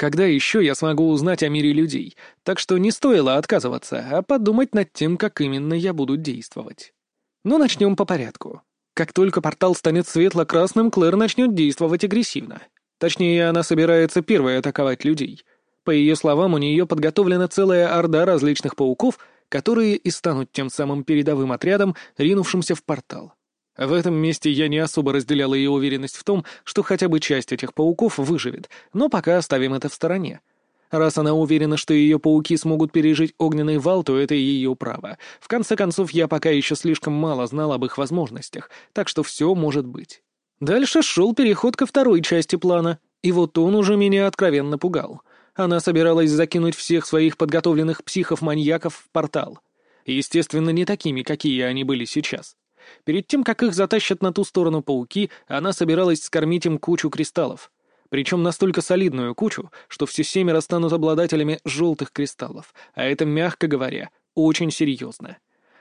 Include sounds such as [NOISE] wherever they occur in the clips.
Когда еще я смогу узнать о мире людей? Так что не стоило отказываться, а подумать над тем, как именно я буду действовать. Но начнем по порядку. Как только портал станет светло-красным, Клэр начнет действовать агрессивно. Точнее, она собирается первой атаковать людей. По ее словам, у нее подготовлена целая орда различных пауков, которые и станут тем самым передовым отрядом, ринувшимся в портал. В этом месте я не особо разделял ее уверенность в том, что хотя бы часть этих пауков выживет, но пока оставим это в стороне. Раз она уверена, что ее пауки смогут пережить огненный вал, то это ее право. В конце концов, я пока еще слишком мало знал об их возможностях, так что все может быть. Дальше шел переход ко второй части плана, и вот он уже меня откровенно пугал. Она собиралась закинуть всех своих подготовленных психов-маньяков в портал. Естественно, не такими, какие они были сейчас. Перед тем, как их затащат на ту сторону пауки, она собиралась скормить им кучу кристаллов. Причем настолько солидную кучу, что все семеро станут обладателями желтых кристаллов, а это, мягко говоря, очень серьезно.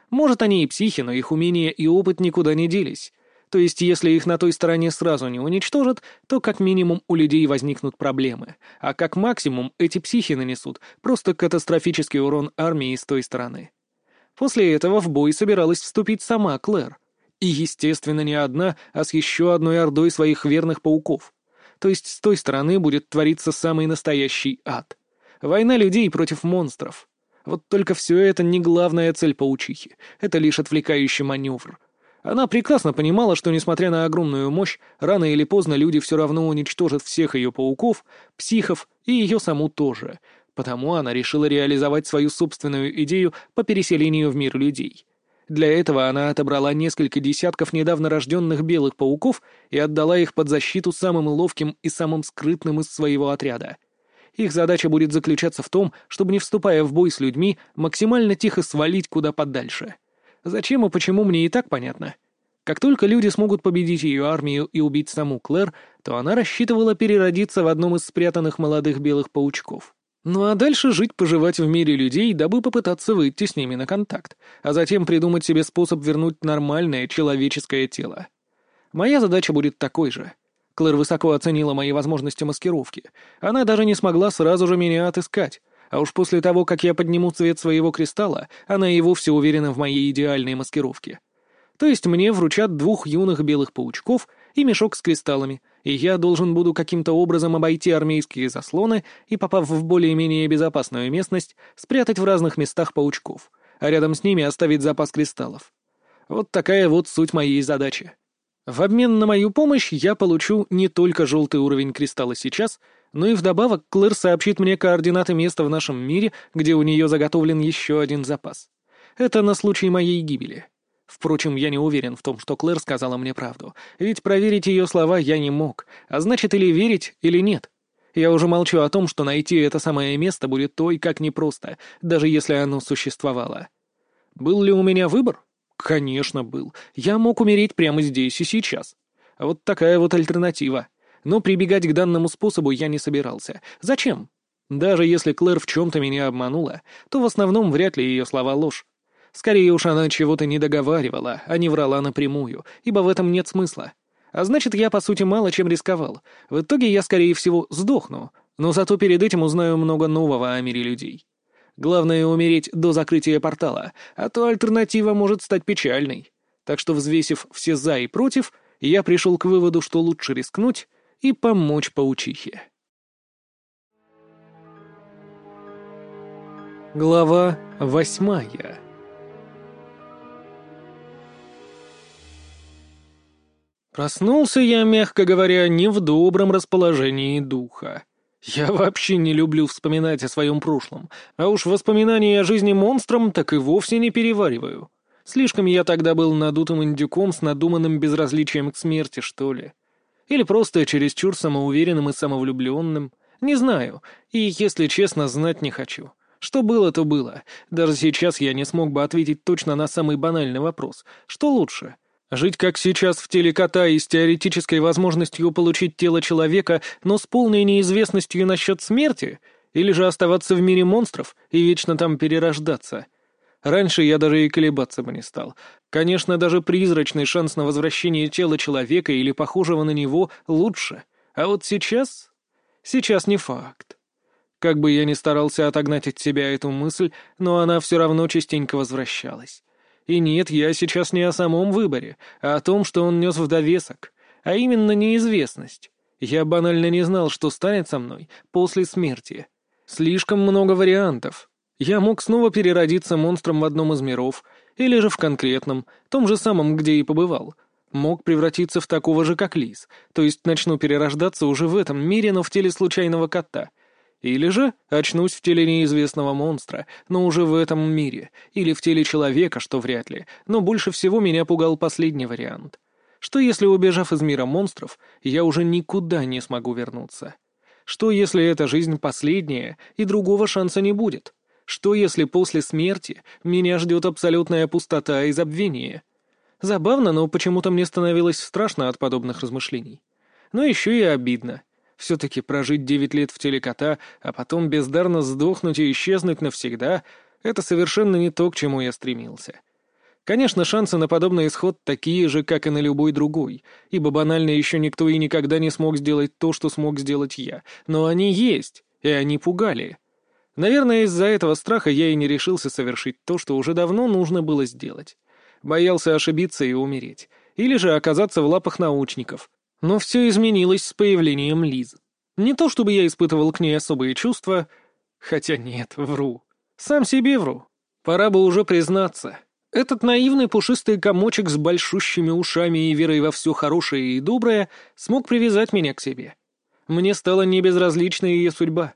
Может, они и психи, но их умения и опыт никуда не делись. То есть, если их на той стороне сразу не уничтожат, то как минимум у людей возникнут проблемы, а как максимум эти психи нанесут просто катастрофический урон армии с той стороны. После этого в бой собиралась вступить сама Клэр. И, естественно, не одна, а с еще одной ордой своих верных пауков. То есть с той стороны будет твориться самый настоящий ад. Война людей против монстров. Вот только все это не главная цель паучихи. Это лишь отвлекающий маневр. Она прекрасно понимала, что, несмотря на огромную мощь, рано или поздно люди все равно уничтожат всех ее пауков, психов и ее саму тоже. Потому она решила реализовать свою собственную идею по переселению в мир людей. Для этого она отобрала несколько десятков недавно рожденных белых пауков и отдала их под защиту самым ловким и самым скрытным из своего отряда. Их задача будет заключаться в том, чтобы, не вступая в бой с людьми, максимально тихо свалить куда подальше. Зачем и почему мне и так понятно. Как только люди смогут победить ее армию и убить саму Клэр, то она рассчитывала переродиться в одном из спрятанных молодых белых паучков. Ну а дальше жить-поживать в мире людей, дабы попытаться выйти с ними на контакт, а затем придумать себе способ вернуть нормальное человеческое тело. Моя задача будет такой же. Клэр высоко оценила мои возможности маскировки. Она даже не смогла сразу же меня отыскать, а уж после того, как я подниму цвет своего кристалла, она и вовсе уверена в моей идеальной маскировке. То есть мне вручат двух юных белых паучков и мешок с кристаллами, и я должен буду каким-то образом обойти армейские заслоны и, попав в более-менее безопасную местность, спрятать в разных местах паучков, а рядом с ними оставить запас кристаллов. Вот такая вот суть моей задачи. В обмен на мою помощь я получу не только желтый уровень кристалла сейчас, но и вдобавок Клэр сообщит мне координаты места в нашем мире, где у нее заготовлен еще один запас. Это на случай моей гибели. Впрочем, я не уверен в том, что Клэр сказала мне правду, ведь проверить ее слова я не мог, а значит или верить, или нет. Я уже молчу о том, что найти это самое место будет той как непросто, даже если оно существовало. Был ли у меня выбор? Конечно, был. Я мог умереть прямо здесь и сейчас. Вот такая вот альтернатива. Но прибегать к данному способу я не собирался. Зачем? Даже если Клэр в чем-то меня обманула, то в основном вряд ли ее слова ложь. Скорее уж она чего-то не договаривала, а не врала напрямую, ибо в этом нет смысла. А значит, я, по сути, мало чем рисковал. В итоге я, скорее всего, сдохну, но зато перед этим узнаю много нового о мире людей. Главное — умереть до закрытия портала, а то альтернатива может стать печальной. Так что, взвесив все «за» и «против», я пришел к выводу, что лучше рискнуть и помочь паучихе. Глава восьмая Проснулся я, мягко говоря, не в добром расположении духа. Я вообще не люблю вспоминать о своем прошлом, а уж воспоминания о жизни монстром так и вовсе не перевариваю. Слишком я тогда был надутым индюком с надуманным безразличием к смерти, что ли. Или просто чересчур самоуверенным и самовлюбленным. Не знаю, и, если честно, знать не хочу. Что было, то было. Даже сейчас я не смог бы ответить точно на самый банальный вопрос. Что лучше — Жить как сейчас в теле кота и с теоретической возможностью получить тело человека, но с полной неизвестностью насчет смерти? Или же оставаться в мире монстров и вечно там перерождаться? Раньше я даже и колебаться бы не стал. Конечно, даже призрачный шанс на возвращение тела человека или похожего на него лучше. А вот сейчас... Сейчас не факт. Как бы я ни старался отогнать от себя эту мысль, но она все равно частенько возвращалась. И нет, я сейчас не о самом выборе, а о том, что он нес в довесок, а именно неизвестность. Я банально не знал, что станет со мной после смерти. Слишком много вариантов. Я мог снова переродиться монстром в одном из миров, или же в конкретном, том же самом, где и побывал. Мог превратиться в такого же, как лис, то есть начну перерождаться уже в этом мире, но в теле случайного кота. Или же очнусь в теле неизвестного монстра, но уже в этом мире, или в теле человека, что вряд ли, но больше всего меня пугал последний вариант. Что если, убежав из мира монстров, я уже никуда не смогу вернуться? Что если эта жизнь последняя, и другого шанса не будет? Что если после смерти меня ждет абсолютная пустота и забвение? Забавно, но почему-то мне становилось страшно от подобных размышлений. Но еще и обидно. Все-таки прожить девять лет в теле кота, а потом бездарно сдохнуть и исчезнуть навсегда — это совершенно не то, к чему я стремился. Конечно, шансы на подобный исход такие же, как и на любой другой, ибо банально еще никто и никогда не смог сделать то, что смог сделать я. Но они есть, и они пугали. Наверное, из-за этого страха я и не решился совершить то, что уже давно нужно было сделать. Боялся ошибиться и умереть. Или же оказаться в лапах научников. Но все изменилось с появлением Лиз. Не то чтобы я испытывал к ней особые чувства, хотя нет, вру. Сам себе вру. Пора бы уже признаться. Этот наивный пушистый комочек с большущими ушами и верой во все хорошее и доброе смог привязать меня к себе. Мне стала небезразлична ее судьба.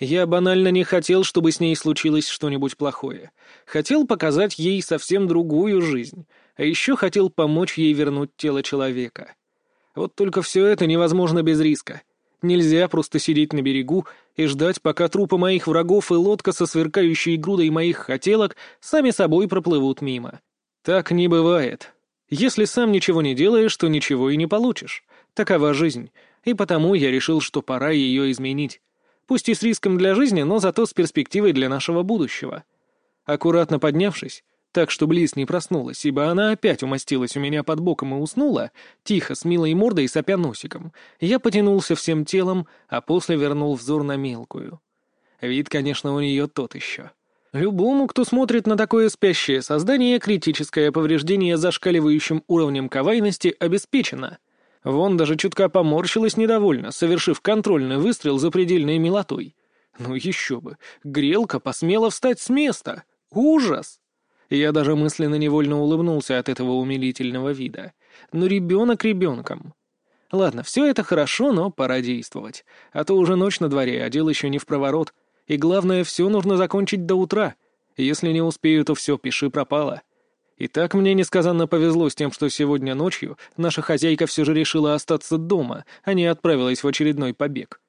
Я банально не хотел, чтобы с ней случилось что-нибудь плохое. Хотел показать ей совсем другую жизнь, а еще хотел помочь ей вернуть тело человека. Вот только все это невозможно без риска. Нельзя просто сидеть на берегу и ждать, пока трупы моих врагов и лодка со сверкающей грудой моих хотелок сами собой проплывут мимо. Так не бывает. Если сам ничего не делаешь, то ничего и не получишь. Такова жизнь, и потому я решил, что пора ее изменить. Пусть и с риском для жизни, но зато с перспективой для нашего будущего. Аккуратно поднявшись, так что Близ не проснулась, ибо она опять умостилась у меня под боком и уснула, тихо, с милой мордой и сопя носиком. Я потянулся всем телом, а после вернул взор на мелкую. Вид, конечно, у нее тот еще. Любому, кто смотрит на такое спящее создание, критическое повреждение зашкаливающим уровнем кавайности обеспечено. Вон даже чутка поморщилась недовольно, совершив контрольный выстрел за предельной милотой. Ну еще бы, грелка посмела встать с места. Ужас! Я даже мысленно невольно улыбнулся от этого умилительного вида. Но ребенок ребенком. Ладно, все это хорошо, но пора действовать. А то уже ночь на дворе, а дел еще не в проворот. И главное, все нужно закончить до утра. Если не успею, то все, пиши пропало. И так мне несказанно повезло с тем, что сегодня ночью наша хозяйка все же решила остаться дома, а не отправилась в очередной побег.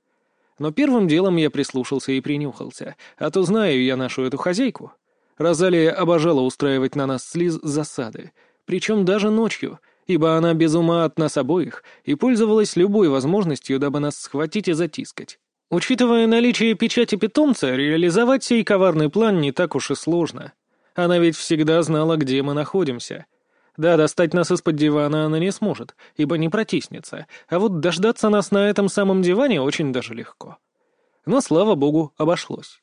Но первым делом я прислушался и принюхался, а то знаю я нашу эту хозяйку. Розалия обожала устраивать на нас слиз засады, причем даже ночью, ибо она без ума от нас обоих и пользовалась любой возможностью, дабы нас схватить и затискать. Учитывая наличие печати питомца, реализовать сей коварный план не так уж и сложно. Она ведь всегда знала, где мы находимся. Да, достать нас из-под дивана она не сможет, ибо не протиснется, а вот дождаться нас на этом самом диване очень даже легко. Но, слава богу, обошлось.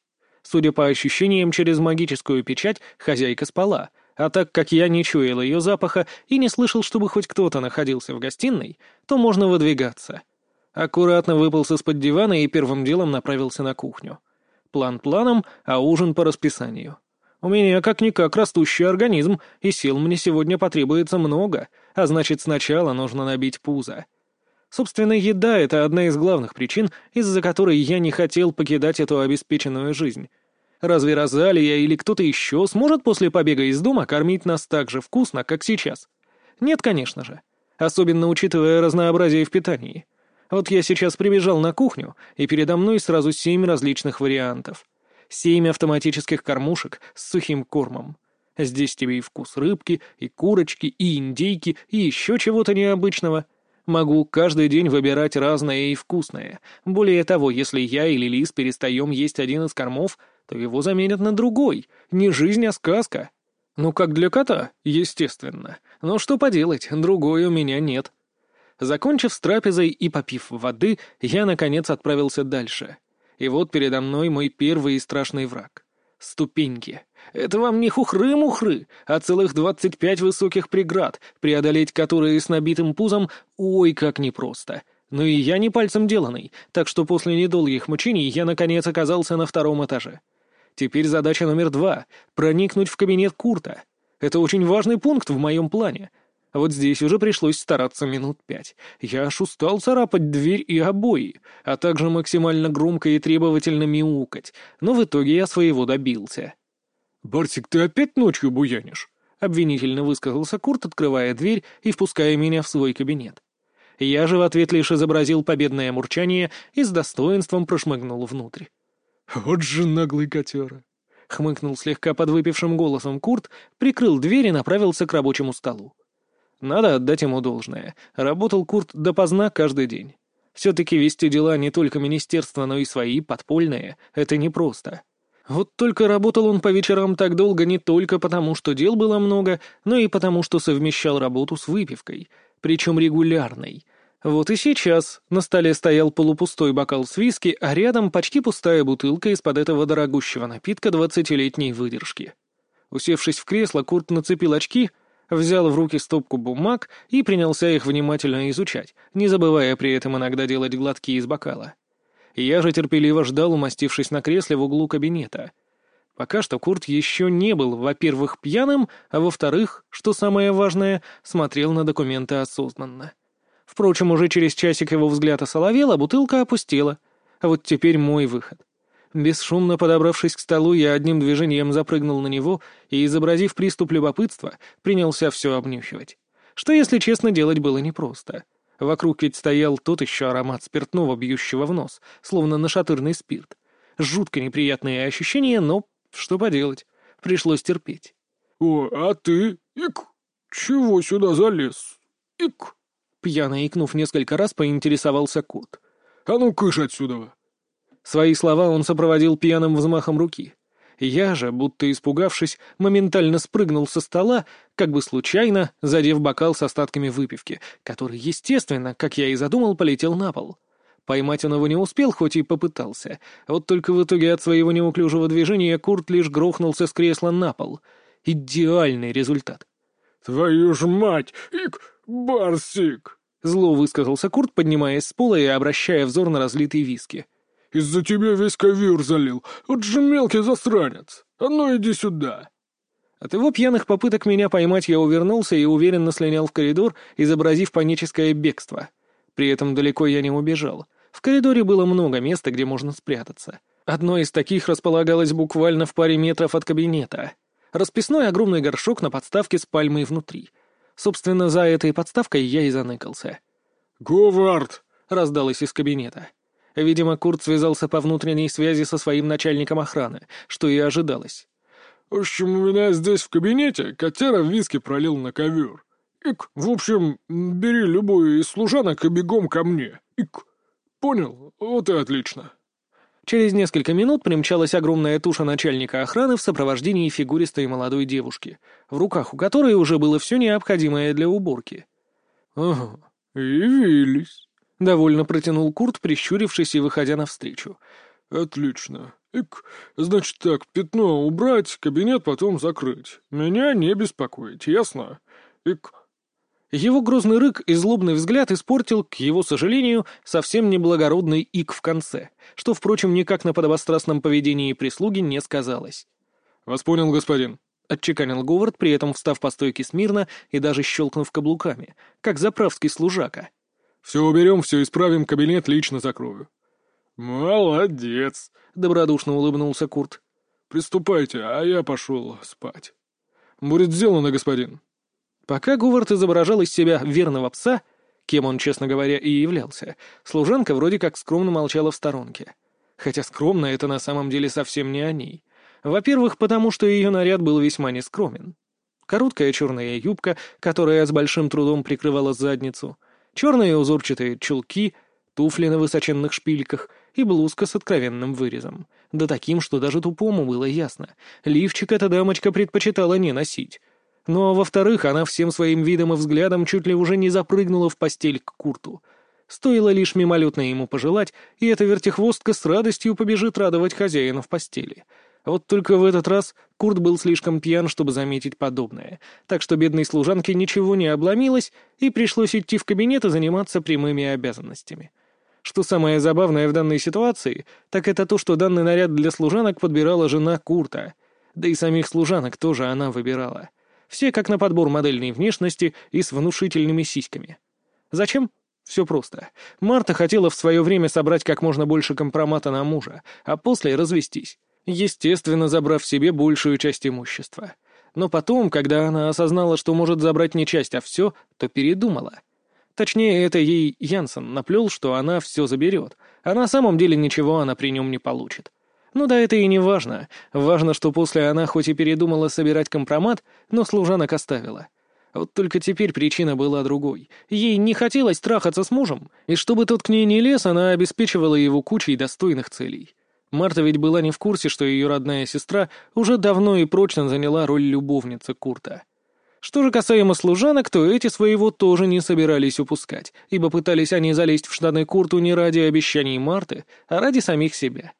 Судя по ощущениям, через магическую печать хозяйка спала, а так как я не чуял ее запаха и не слышал, чтобы хоть кто-то находился в гостиной, то можно выдвигаться. Аккуратно выполз из-под дивана и первым делом направился на кухню. План планом, а ужин по расписанию. У меня как-никак растущий организм, и сил мне сегодня потребуется много, а значит, сначала нужно набить пузо. Собственно, еда — это одна из главных причин, из-за которой я не хотел покидать эту обеспеченную жизнь. Разве Розалия или кто-то еще сможет после побега из дома кормить нас так же вкусно, как сейчас? Нет, конечно же. Особенно учитывая разнообразие в питании. Вот я сейчас прибежал на кухню, и передо мной сразу семь различных вариантов. Семь автоматических кормушек с сухим кормом. Здесь тебе и вкус рыбки, и курочки, и индейки, и еще чего-то необычного — Могу каждый день выбирать разное и вкусное. Более того, если я или Лис перестаем есть один из кормов, то его заменят на другой. Не жизнь, а сказка. Ну, как для кота, естественно. Но что поделать, другой у меня нет. Закончив с трапезой и попив воды, я, наконец, отправился дальше. И вот передо мной мой первый и страшный враг. Ступеньки. Это вам не хухры-мухры, а целых двадцать пять высоких преград, преодолеть которые с набитым пузом ой как непросто. Но и я не пальцем деланный, так что после недолгих мучений я наконец оказался на втором этаже. Теперь задача номер два — проникнуть в кабинет Курта. Это очень важный пункт в моем плане. Вот здесь уже пришлось стараться минут пять. Я аж устал царапать дверь и обои, а также максимально громко и требовательно мяукать, но в итоге я своего добился. «Бартик, ты опять ночью буянишь?» — обвинительно высказался Курт, открывая дверь и впуская меня в свой кабинет. Я же в ответ лишь изобразил победное мурчание и с достоинством прошмыгнул внутрь. «Вот же наглый котера!» — хмыкнул слегка подвыпившим голосом Курт, прикрыл дверь и направился к рабочему столу. Надо отдать ему должное. Работал Курт допоздна каждый день. Все-таки вести дела не только министерства, но и свои, подпольные, это непросто. Вот только работал он по вечерам так долго не только потому, что дел было много, но и потому, что совмещал работу с выпивкой, причем регулярной. Вот и сейчас на столе стоял полупустой бокал с виски, а рядом почти пустая бутылка из-под этого дорогущего напитка двадцатилетней выдержки. Усевшись в кресло, Курт нацепил очки — взял в руки стопку бумаг и принялся их внимательно изучать, не забывая при этом иногда делать глотки из бокала. Я же терпеливо ждал, умастившись на кресле в углу кабинета. Пока что Курт еще не был, во-первых, пьяным, а во-вторых, что самое важное, смотрел на документы осознанно. Впрочем, уже через часик его взгляд осоловел, а бутылка опустела. А вот теперь мой выход. Бесшумно подобравшись к столу, я одним движением запрыгнул на него и, изобразив приступ любопытства, принялся все обнюхивать. Что, если честно, делать было непросто. Вокруг ведь стоял тот еще аромат спиртного, бьющего в нос, словно нашатырный спирт. Жутко неприятные ощущения, но что поделать, пришлось терпеть. «О, а ты, ик, чего сюда залез? Ик!» Пьяно икнув несколько раз, поинтересовался кот. «А ну, кыш отсюда!» Свои слова он сопроводил пьяным взмахом руки. Я же, будто испугавшись, моментально спрыгнул со стола, как бы случайно, задев бокал с остатками выпивки, который, естественно, как я и задумал, полетел на пол. Поймать он его не успел, хоть и попытался. Вот только в итоге от своего неуклюжего движения Курт лишь грохнулся с кресла на пол. Идеальный результат. «Твою ж мать! Ик, Барсик!» Зло высказался Курт, поднимаясь с пола и обращая взор на разлитый виски. Из-за тебя весь ковер залил. Вот же мелкий засранец. А ну иди сюда!» От его пьяных попыток меня поймать я увернулся и уверенно слинял в коридор, изобразив паническое бегство. При этом далеко я не убежал. В коридоре было много места, где можно спрятаться. Одно из таких располагалось буквально в паре метров от кабинета. Расписной огромный горшок на подставке с пальмой внутри. Собственно, за этой подставкой я и заныкался. «Говард!» — раздалось из кабинета. Видимо, Курт связался по внутренней связи со своим начальником охраны, что и ожидалось. «В общем, у меня здесь в кабинете котяра виски пролил на ковер. Ик, в общем, бери любую из служанок и бегом ко мне. Ик, понял? Вот и отлично». Через несколько минут примчалась огромная туша начальника охраны в сопровождении фигуристой молодой девушки, в руках у которой уже было все необходимое для уборки. «Ага, явились». — довольно протянул Курт, прищурившись и выходя навстречу. «Отлично. Ик, значит так, пятно убрать, кабинет потом закрыть. Меня не беспокоить, ясно? Ик...» Его грозный рык и злобный взгляд испортил, к его сожалению, совсем неблагородный ик в конце, что, впрочем, никак на подобострастном поведении прислуги не сказалось. «Вас понял, господин», — отчеканил Говард, при этом встав по стойке смирно и даже щелкнув каблуками, как заправский служака. Все уберем, все исправим, кабинет лично закрою». «Молодец», — добродушно улыбнулся Курт. «Приступайте, а я пошел спать». «Будет сделано, господин». Пока Говард изображал из себя верного пса, кем он, честно говоря, и являлся, служанка вроде как скромно молчала в сторонке. Хотя скромно это на самом деле совсем не о ней. Во-первых, потому что ее наряд был весьма нескромен. Короткая черная юбка, которая с большим трудом прикрывала задницу — черные узорчатые чулки, туфли на высоченных шпильках и блузка с откровенным вырезом. Да таким, что даже тупому было ясно. Лифчик эта дамочка предпочитала не носить. Ну а во-вторых, она всем своим видом и взглядом чуть ли уже не запрыгнула в постель к Курту. Стоило лишь мимолетно ему пожелать, и эта вертихвостка с радостью побежит радовать хозяина в постели. Вот только в этот раз Курт был слишком пьян, чтобы заметить подобное, так что бедной служанке ничего не обломилось, и пришлось идти в кабинет и заниматься прямыми обязанностями. Что самое забавное в данной ситуации, так это то, что данный наряд для служанок подбирала жена Курта. Да и самих служанок тоже она выбирала. Все как на подбор модельной внешности и с внушительными сиськами. Зачем? Все просто. Марта хотела в свое время собрать как можно больше компромата на мужа, а после развестись. Естественно, забрав себе большую часть имущества. Но потом, когда она осознала, что может забрать не часть, а все, то передумала. Точнее, это ей Янсен наплел, что она все заберет, а на самом деле ничего она при нем не получит. Ну да, это и не важно. Важно, что после она хоть и передумала собирать компромат, но служанок оставила. Вот только теперь причина была другой. Ей не хотелось трахаться с мужем, и чтобы тот к ней не лез, она обеспечивала его кучей достойных целей. Марта ведь была не в курсе, что ее родная сестра уже давно и прочно заняла роль любовницы Курта. Что же касаемо служанок, то эти своего тоже не собирались упускать, ибо пытались они залезть в штаны Курту не ради обещаний Марты, а ради самих себя.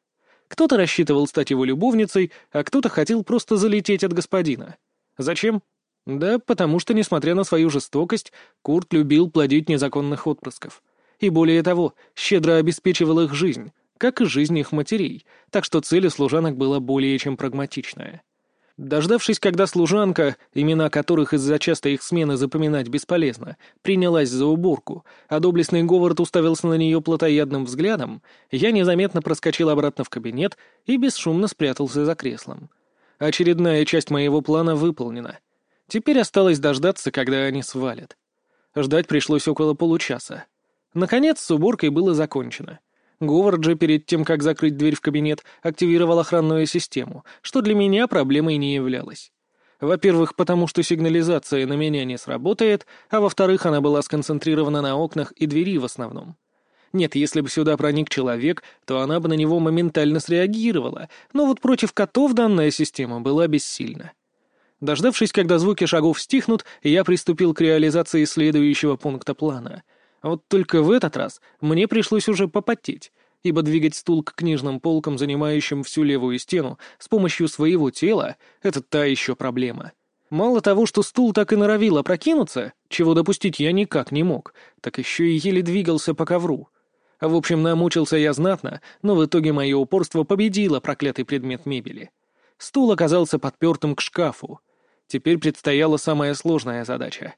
Кто-то рассчитывал стать его любовницей, а кто-то хотел просто залететь от господина. Зачем? Да, потому что, несмотря на свою жестокость, Курт любил плодить незаконных отпрысков. И более того, щедро обеспечивал их жизнь, как и жизнь их матерей, так что цель у служанок была более чем прагматичная. Дождавшись, когда служанка, имена которых из-за частой их смены запоминать бесполезно, принялась за уборку, а доблестный Говард уставился на нее плотоядным взглядом, я незаметно проскочил обратно в кабинет и бесшумно спрятался за креслом. Очередная часть моего плана выполнена. Теперь осталось дождаться, когда они свалят. Ждать пришлось около получаса. Наконец, с уборкой было закончено. Говард же перед тем, как закрыть дверь в кабинет, активировал охранную систему, что для меня проблемой не являлось. Во-первых, потому что сигнализация на меня не сработает, а во-вторых, она была сконцентрирована на окнах и двери в основном. Нет, если бы сюда проник человек, то она бы на него моментально среагировала, но вот против котов данная система была бессильна. Дождавшись, когда звуки шагов стихнут, я приступил к реализации следующего пункта плана. Вот только в этот раз мне пришлось уже попотеть, ибо двигать стул к книжным полкам, занимающим всю левую стену, с помощью своего тела — это та еще проблема. Мало того, что стул так и норовил опрокинуться, чего допустить я никак не мог, так еще и еле двигался по ковру. В общем, намучился я знатно, но в итоге мое упорство победило проклятый предмет мебели. Стул оказался подпертым к шкафу, Теперь предстояла самая сложная задача.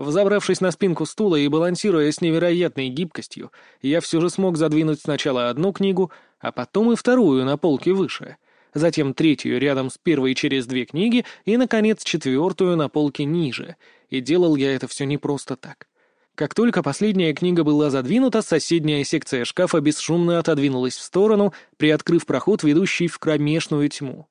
Взобравшись на спинку стула и балансируя с невероятной гибкостью, я все же смог задвинуть сначала одну книгу, а потом и вторую на полке выше, затем третью рядом с первой через две книги и, наконец, четвертую на полке ниже, и делал я это все не просто так. Как только последняя книга была задвинута, соседняя секция шкафа бесшумно отодвинулась в сторону, приоткрыв проход, ведущий в кромешную тьму.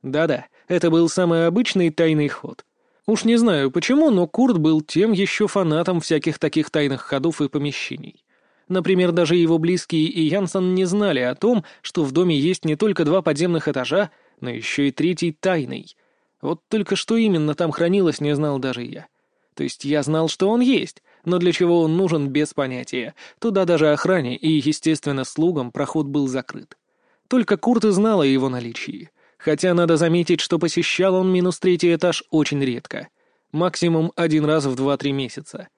Да-да, это был самый обычный тайный ход. Уж не знаю почему, но Курт был тем еще фанатом всяких таких тайных ходов и помещений. Например, даже его близкие и Янсен не знали о том, что в доме есть не только два подземных этажа, но еще и третий тайный. Вот только что именно там хранилось, не знал даже я. То есть я знал, что он есть, но для чего он нужен, без понятия. Туда даже охране и, естественно, слугам проход был закрыт. Только Курт и знал о его наличии хотя надо заметить, что посещал он минус третий этаж очень редко. Максимум один раз в два-три месяца.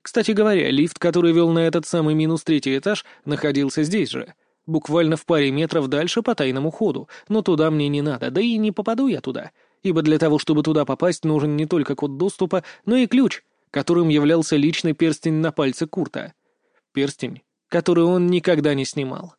Кстати говоря, лифт, который вел на этот самый минус третий этаж, находился здесь же. Буквально в паре метров дальше по тайному ходу, но туда мне не надо, да и не попаду я туда. Ибо для того, чтобы туда попасть, нужен не только код доступа, но и ключ, которым являлся личный перстень на пальце Курта. Перстень, который он никогда не снимал.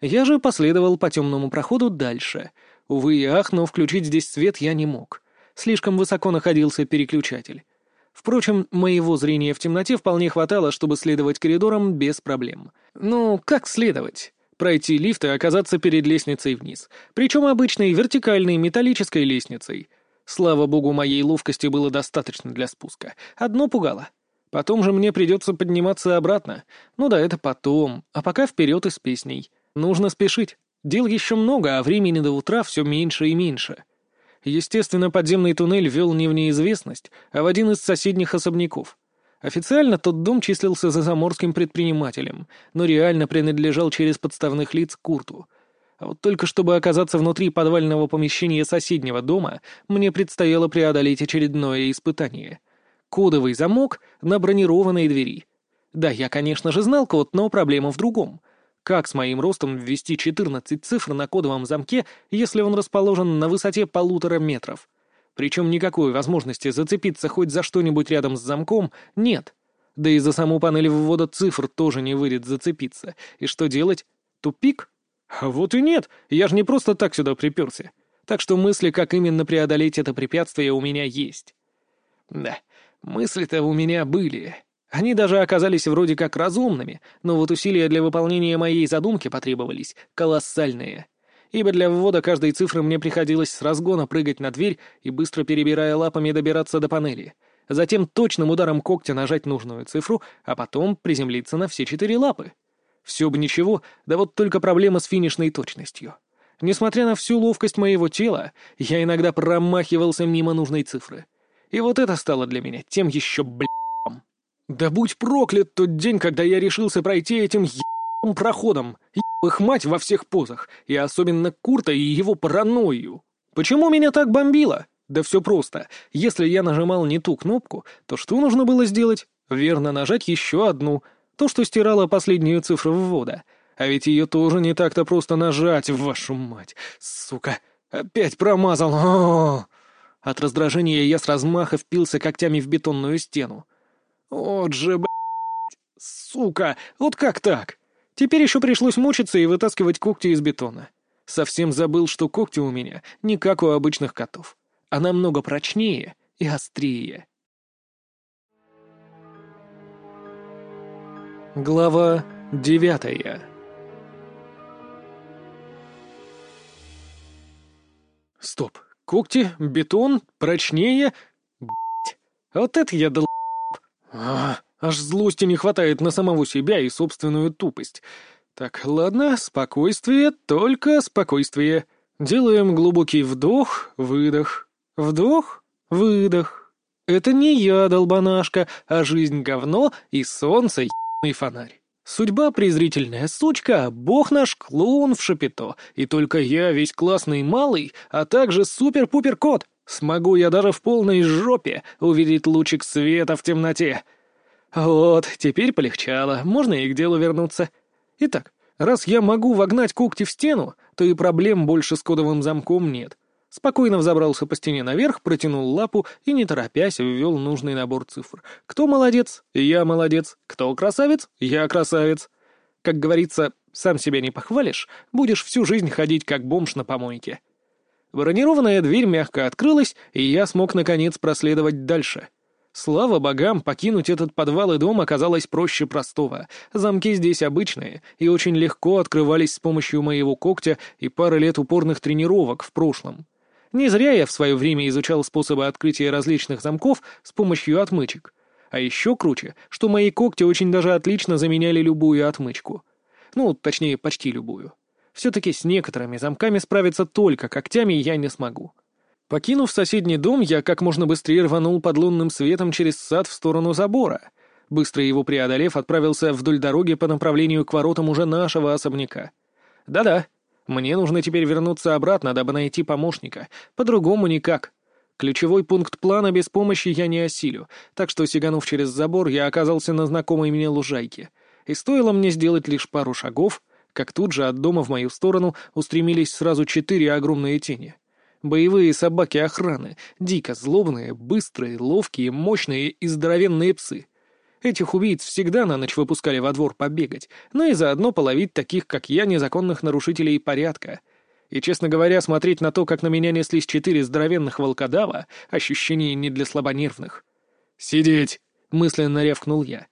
Я же последовал по темному проходу дальше — Увы и ах, но включить здесь свет я не мог. Слишком высоко находился переключатель. Впрочем, моего зрения в темноте вполне хватало, чтобы следовать коридорам без проблем. Ну, как следовать? Пройти лифт и оказаться перед лестницей вниз. Причем обычной вертикальной металлической лестницей. Слава богу, моей ловкости было достаточно для спуска. Одно пугало. Потом же мне придется подниматься обратно. Ну да, это потом. А пока вперед и с песней. Нужно спешить. Дел еще много, а времени до утра все меньше и меньше. Естественно, подземный туннель вел не в неизвестность, а в один из соседних особняков. Официально тот дом числился за заморским предпринимателем, но реально принадлежал через подставных лиц Курту. А вот только чтобы оказаться внутри подвального помещения соседнего дома, мне предстояло преодолеть очередное испытание. Кодовый замок на бронированной двери. Да, я, конечно же, знал код, но проблема в другом. Как с моим ростом ввести 14 цифр на кодовом замке, если он расположен на высоте полутора метров? Причем никакой возможности зацепиться хоть за что-нибудь рядом с замком нет. Да и за саму панель ввода цифр тоже не выйдет зацепиться. И что делать? Тупик? А вот и нет, я же не просто так сюда приперся. Так что мысли, как именно преодолеть это препятствие, у меня есть. Да, мысли-то у меня были. Они даже оказались вроде как разумными, но вот усилия для выполнения моей задумки потребовались колоссальные ибо для ввода каждой цифры мне приходилось с разгона прыгать на дверь и быстро перебирая лапами добираться до панели. Затем точным ударом когтя нажать нужную цифру, а потом приземлиться на все четыре лапы. Все бы ничего, да вот только проблема с финишной точностью. Несмотря на всю ловкость моего тела, я иногда промахивался мимо нужной цифры. И вот это стало для меня тем еще блядом. Да будь проклят тот день, когда я решился пройти этим ебаным проходом, их мать во всех позах, и особенно Курта и его паранойю. Почему меня так бомбило? Да все просто. Если я нажимал не ту кнопку, то что нужно было сделать? Верно, нажать еще одну. То, что стирало последнюю цифру ввода. А ведь ее тоже не так-то просто нажать, вашу мать. Сука, опять промазал. О -о -о. От раздражения я с размаха впился когтями в бетонную стену. Вот же, блядь, сука, вот как так? Теперь еще пришлось мучиться и вытаскивать когти из бетона. Совсем забыл, что когти у меня не как у обычных котов, а намного прочнее и острее. Глава девятая Стоп. Когти, бетон, прочнее... Б***ь. Вот это я дал... А, Аж злости не хватает на самого себя и собственную тупость. Так, ладно, спокойствие, только спокойствие. Делаем глубокий вдох, выдох. Вдох, выдох. Это не я, долбанашка, а жизнь говно и солнце ебаный фонарь. Судьба презрительная сучка, бог наш клоун в шапито, и только я весь классный малый, а также супер-пупер-кот. Смогу я даже в полной жопе увидеть лучик света в темноте. Вот, теперь полегчало, можно и к делу вернуться. Итак, раз я могу вогнать когти в стену, то и проблем больше с кодовым замком нет. Спокойно взобрался по стене наверх, протянул лапу и, не торопясь, ввел нужный набор цифр. Кто молодец? Я молодец. Кто красавец? Я красавец. Как говорится, сам себя не похвалишь, будешь всю жизнь ходить как бомж на помойке. Бронированная дверь мягко открылась, и я смог, наконец, проследовать дальше — Слава богам, покинуть этот подвал и дом оказалось проще простого. Замки здесь обычные и очень легко открывались с помощью моего когтя и пары лет упорных тренировок в прошлом. Не зря я в свое время изучал способы открытия различных замков с помощью отмычек. А еще круче, что мои когти очень даже отлично заменяли любую отмычку. Ну, точнее, почти любую. Все-таки с некоторыми замками справиться только когтями я не смогу. Покинув соседний дом, я как можно быстрее рванул под лунным светом через сад в сторону забора. Быстро его преодолев, отправился вдоль дороги по направлению к воротам уже нашего особняка. Да-да, мне нужно теперь вернуться обратно, дабы найти помощника. По-другому никак. Ключевой пункт плана без помощи я не осилю, так что, сиганув через забор, я оказался на знакомой мне лужайке. И стоило мне сделать лишь пару шагов, как тут же от дома в мою сторону устремились сразу четыре огромные тени — Боевые собаки охраны, дико злобные, быстрые, ловкие, мощные и здоровенные псы. Этих убийц всегда на ночь выпускали во двор побегать, но и заодно половить таких, как я, незаконных нарушителей порядка. И, честно говоря, смотреть на то, как на меня неслись четыре здоровенных волкодава, ощущение не для слабонервных. «Сидеть!» — мысленно рявкнул я.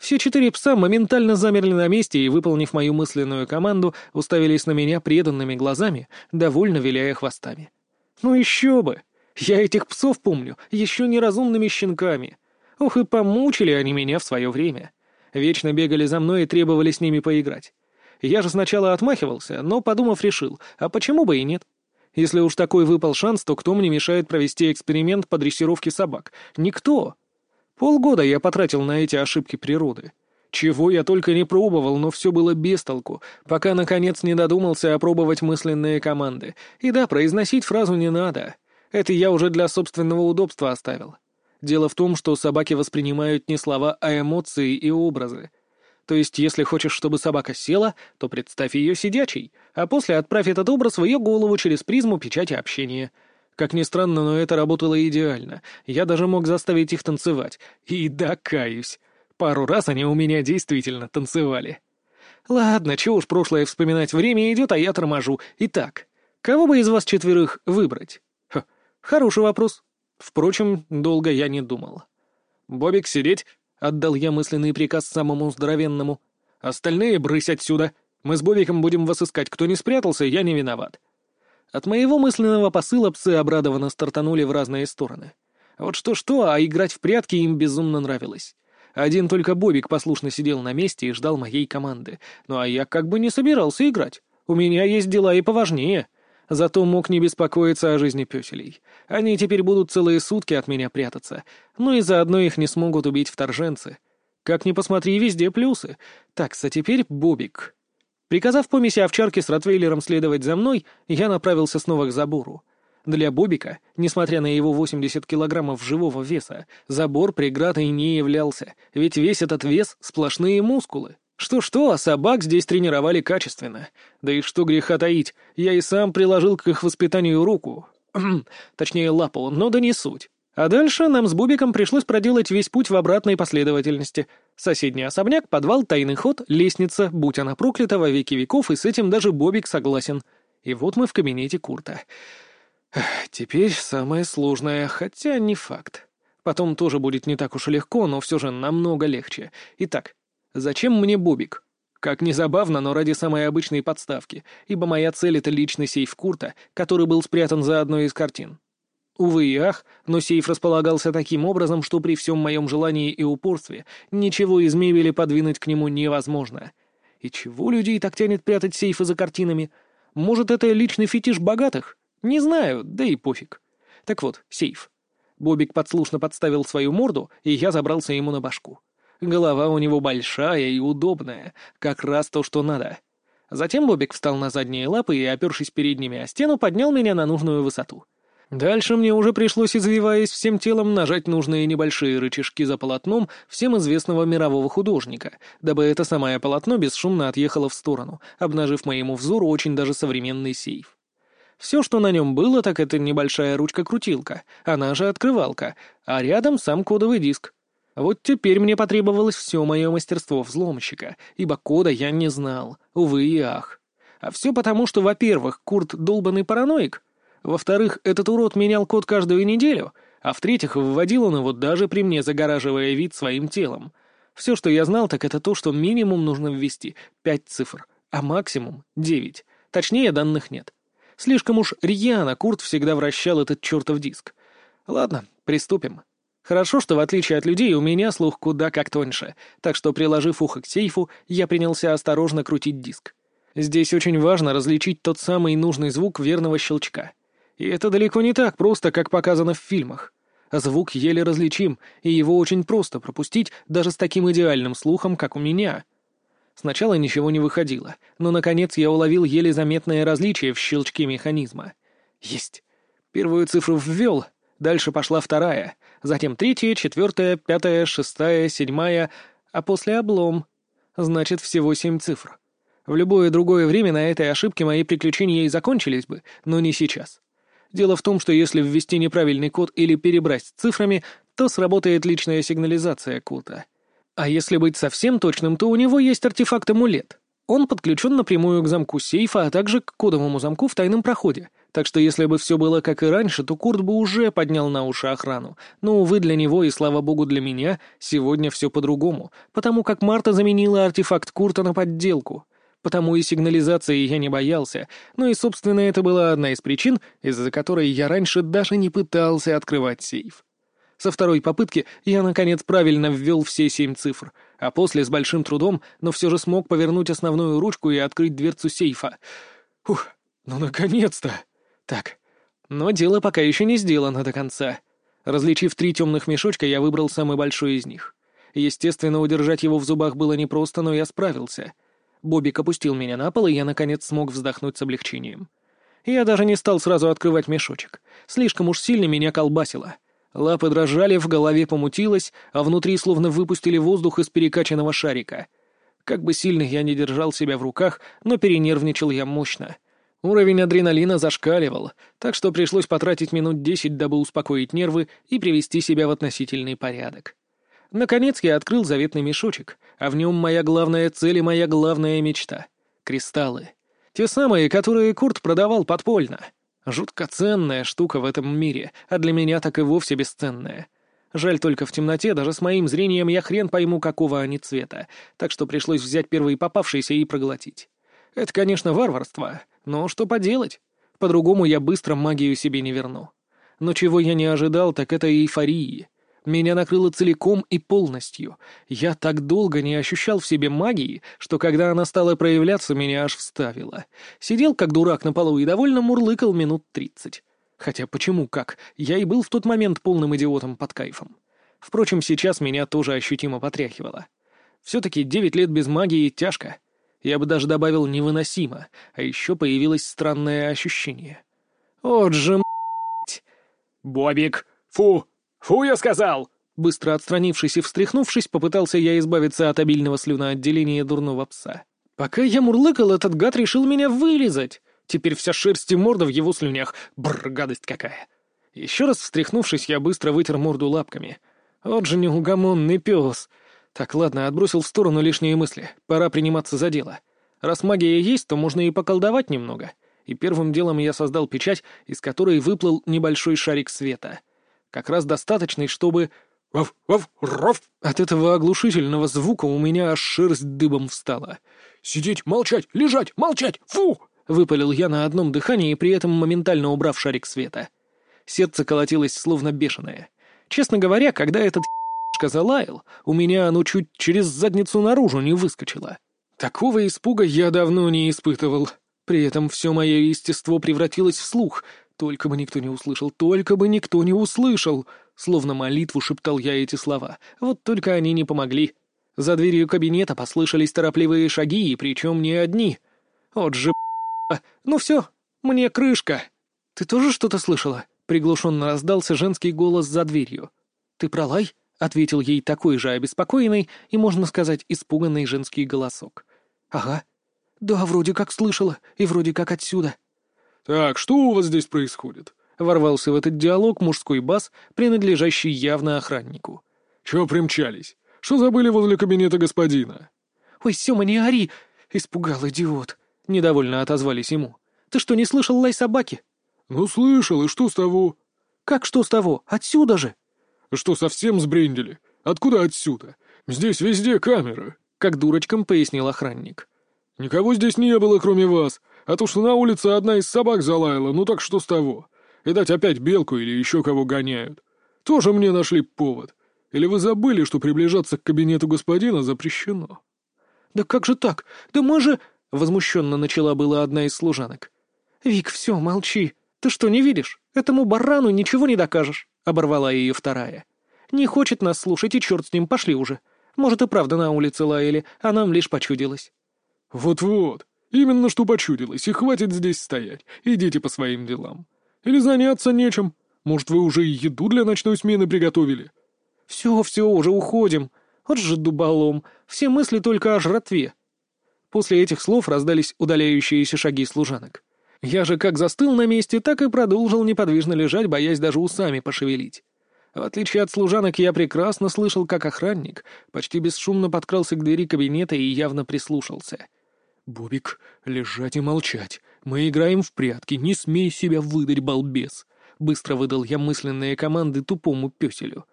Все четыре пса моментально замерли на месте и, выполнив мою мысленную команду, уставились на меня преданными глазами, довольно виляя хвостами. Ну еще бы! Я этих псов помню, еще неразумными щенками. Ох и помучили они меня в свое время. Вечно бегали за мной и требовали с ними поиграть. Я же сначала отмахивался, но, подумав, решил, а почему бы и нет? Если уж такой выпал шанс, то кто мне мешает провести эксперимент по дрессировке собак? Никто. Полгода я потратил на эти ошибки природы. Чего я только не пробовал, но все было без толку, пока, наконец, не додумался опробовать мысленные команды. И да, произносить фразу не надо. Это я уже для собственного удобства оставил. Дело в том, что собаки воспринимают не слова, а эмоции и образы. То есть, если хочешь, чтобы собака села, то представь ее сидячей, а после отправь этот образ в ее голову через призму печати общения. Как ни странно, но это работало идеально. Я даже мог заставить их танцевать. И да, каюсь. Пару раз они у меня действительно танцевали. Ладно, чего уж прошлое вспоминать, время идет, а я торможу. Итак, кого бы из вас четверых выбрать? Ха, хороший вопрос. Впрочем, долго я не думал. «Бобик, сидеть!» — отдал я мысленный приказ самому здоровенному. «Остальные брысь отсюда! Мы с Бобиком будем вас искать. Кто не спрятался, я не виноват». От моего мысленного посыла псы обрадованно стартанули в разные стороны. Вот что-что, а играть в прятки им безумно нравилось. Один только Бобик послушно сидел на месте и ждал моей команды. Ну а я как бы не собирался играть. У меня есть дела и поважнее. Зато мог не беспокоиться о жизни пёселей. Они теперь будут целые сутки от меня прятаться. Ну и заодно их не смогут убить вторженцы. Как ни посмотри, везде плюсы. Так, а теперь Бобик. Приказав помеси овчарки с Ротвейлером следовать за мной, я направился снова к забору. Для Бобика, несмотря на его 80 килограммов живого веса, забор преградой не являлся, ведь весь этот вес — сплошные мускулы. Что-что, а собак здесь тренировали качественно. Да и что греха таить, я и сам приложил к их воспитанию руку. [CLEARS THROAT] Точнее, лапу, но да не суть. А дальше нам с Бубиком пришлось проделать весь путь в обратной последовательности. Соседний особняк, подвал, тайный ход, лестница, будь она проклята во веки веков, и с этим даже Бобик согласен. И вот мы в кабинете Курта. Теперь самое сложное, хотя не факт. Потом тоже будет не так уж и легко, но все же намного легче. Итак, зачем мне Бобик? Как ни забавно, но ради самой обычной подставки, ибо моя цель — это личный сейф Курта, который был спрятан за одной из картин. Увы и ах, но сейф располагался таким образом, что при всем моем желании и упорстве ничего из мебели подвинуть к нему невозможно. И чего людей так тянет прятать сейфы за картинами? Может, это личный фетиш богатых? Не знаю, да и пофиг. Так вот, сейф. Бобик подслушно подставил свою морду, и я забрался ему на башку. Голова у него большая и удобная, как раз то, что надо. Затем Бобик встал на задние лапы и, опершись передними о стену, поднял меня на нужную высоту. Дальше мне уже пришлось, извиваясь всем телом, нажать нужные небольшие рычажки за полотном всем известного мирового художника, дабы это самое полотно бесшумно отъехало в сторону, обнажив моему взору очень даже современный сейф. Все, что на нем было, так это небольшая ручка-крутилка, она же открывалка, а рядом сам кодовый диск. Вот теперь мне потребовалось все мое мастерство взломщика, ибо кода я не знал, увы и ах. А все потому, что, во-первых, Курт долбанный параноик, во-вторых, этот урод менял код каждую неделю, а в-третьих, вводил он его даже при мне, загораживая вид своим телом. Все, что я знал, так это то, что минимум нужно ввести пять цифр, а максимум девять. Точнее, данных нет. Слишком уж рьяно Курт всегда вращал этот чертов диск. Ладно, приступим. Хорошо, что в отличие от людей у меня слух куда как тоньше, так что, приложив ухо к сейфу, я принялся осторожно крутить диск. Здесь очень важно различить тот самый нужный звук верного щелчка. И это далеко не так просто, как показано в фильмах. Звук еле различим, и его очень просто пропустить даже с таким идеальным слухом, как у меня — Сначала ничего не выходило, но, наконец, я уловил еле заметное различие в щелчке механизма. Есть. Первую цифру ввел, дальше пошла вторая, затем третья, четвертая, пятая, шестая, седьмая, а после облом. Значит, всего семь цифр. В любое другое время на этой ошибке мои приключения и закончились бы, но не сейчас. Дело в том, что если ввести неправильный код или перебрать цифрами, то сработает личная сигнализация кода. А если быть совсем точным, то у него есть артефакт-амулет. Он подключен напрямую к замку сейфа, а также к кодовому замку в тайном проходе. Так что если бы все было как и раньше, то Курт бы уже поднял на уши охрану. Но, увы, для него и, слава богу, для меня, сегодня все по-другому, потому как Марта заменила артефакт Курта на подделку. Потому и сигнализации я не боялся, ну и, собственно, это была одна из причин, из-за которой я раньше даже не пытался открывать сейф. Со второй попытки я, наконец, правильно ввел все семь цифр, а после с большим трудом, но все же смог повернуть основную ручку и открыть дверцу сейфа. Ух, ну наконец-то! Так, но дело пока еще не сделано до конца. Различив три темных мешочка, я выбрал самый большой из них. Естественно, удержать его в зубах было непросто, но я справился. Бобик опустил меня на пол, и я, наконец, смог вздохнуть с облегчением. Я даже не стал сразу открывать мешочек. Слишком уж сильно меня колбасило. Лапы дрожали, в голове помутилось, а внутри словно выпустили воздух из перекачанного шарика. Как бы сильно я не держал себя в руках, но перенервничал я мощно. Уровень адреналина зашкаливал, так что пришлось потратить минут десять, дабы успокоить нервы и привести себя в относительный порядок. Наконец я открыл заветный мешочек, а в нем моя главная цель и моя главная мечта — кристаллы. Те самые, которые Курт продавал подпольно. Жутко ценная штука в этом мире, а для меня так и вовсе бесценная. Жаль только в темноте, даже с моим зрением я хрен пойму, какого они цвета, так что пришлось взять первый попавшийся и проглотить. Это, конечно, варварство, но что поделать? По-другому я быстро магию себе не верну. Но чего я не ожидал, так это эйфории — меня накрыло целиком и полностью. Я так долго не ощущал в себе магии, что когда она стала проявляться, меня аж вставило. Сидел как дурак на полу и довольно мурлыкал минут тридцать. Хотя почему как? Я и был в тот момент полным идиотом под кайфом. Впрочем, сейчас меня тоже ощутимо потряхивало. Все-таки девять лет без магии тяжко. Я бы даже добавил невыносимо, а еще появилось странное ощущение. «Вот же, мать!» «Бобик! Фу! «Фу, я сказал!» Быстро отстранившись и встряхнувшись, попытался я избавиться от обильного слюноотделения дурного пса. Пока я мурлыкал, этот гад решил меня вылизать. Теперь вся шерсть и морда в его слюнях. Бррр, гадость какая. Еще раз встряхнувшись, я быстро вытер морду лапками. Вот же неугомонный пес. Так, ладно, отбросил в сторону лишние мысли. Пора приниматься за дело. Раз магия есть, то можно и поколдовать немного. И первым делом я создал печать, из которой выплыл небольшой шарик света — как раз достаточный, чтобы... Вов, вов, ров! От этого оглушительного звука у меня аж шерсть дыбом встала. «Сидеть, молчать, лежать, молчать! Фу!» — выпалил я на одном дыхании, при этом моментально убрав шарик света. Сердце колотилось словно бешеное. Честно говоря, когда этот залаял, у меня оно чуть через задницу наружу не выскочило. Такого испуга я давно не испытывал. При этом все мое естество превратилось в слух, только бы никто не услышал, только бы никто не услышал! Словно молитву шептал я эти слова. Вот только они не помогли. За дверью кабинета послышались торопливые шаги, причем не одни. Вот же Ну все, мне крышка. Ты тоже что-то слышала? Приглушенно раздался женский голос за дверью. Ты пролай? ответил ей такой же обеспокоенный и, можно сказать, испуганный женский голосок. «Ага. Да, вроде как слышала, и вроде как отсюда. «Так, что у вас здесь происходит?» — ворвался в этот диалог мужской бас, принадлежащий явно охраннику. «Чего примчались? Что забыли возле кабинета господина?» «Ой, Сёма, не ори!» — испугал идиот. Недовольно отозвались ему. «Ты что, не слышал лай собаки?» «Ну, слышал, и что с того?» «Как что с того? Отсюда же!» «Что, совсем сбрендили? Откуда отсюда? Здесь везде камеры!» — как дурочкам пояснил охранник. «Никого здесь не было, кроме вас. А то, что на улице одна из собак залаяла, ну так что с того? Видать, опять белку или еще кого гоняют. Тоже мне нашли повод. Или вы забыли, что приближаться к кабинету господина запрещено?» «Да как же так? Да мы же...» — возмущенно начала была одна из служанок. «Вик, все, молчи. Ты что, не видишь? Этому барану ничего не докажешь», — оборвала ее вторая. «Не хочет нас слушать, и черт с ним, пошли уже. Может, и правда на улице лаяли, а нам лишь почудилось». «Вот-вот. Именно что почудилось, и хватит здесь стоять. Идите по своим делам. Или заняться нечем. Может, вы уже и еду для ночной смены приготовили? Все, все, уже уходим. Вот же дуболом. Все мысли только о жратве. После этих слов раздались удаляющиеся шаги служанок. Я же как застыл на месте, так и продолжил неподвижно лежать, боясь даже усами пошевелить. В отличие от служанок, я прекрасно слышал, как охранник почти бесшумно подкрался к двери кабинета и явно прислушался — «Бобик, лежать и молчать. Мы играем в прятки, не смей себя выдать, балбес!» Быстро выдал я мысленные команды тупому пёселю.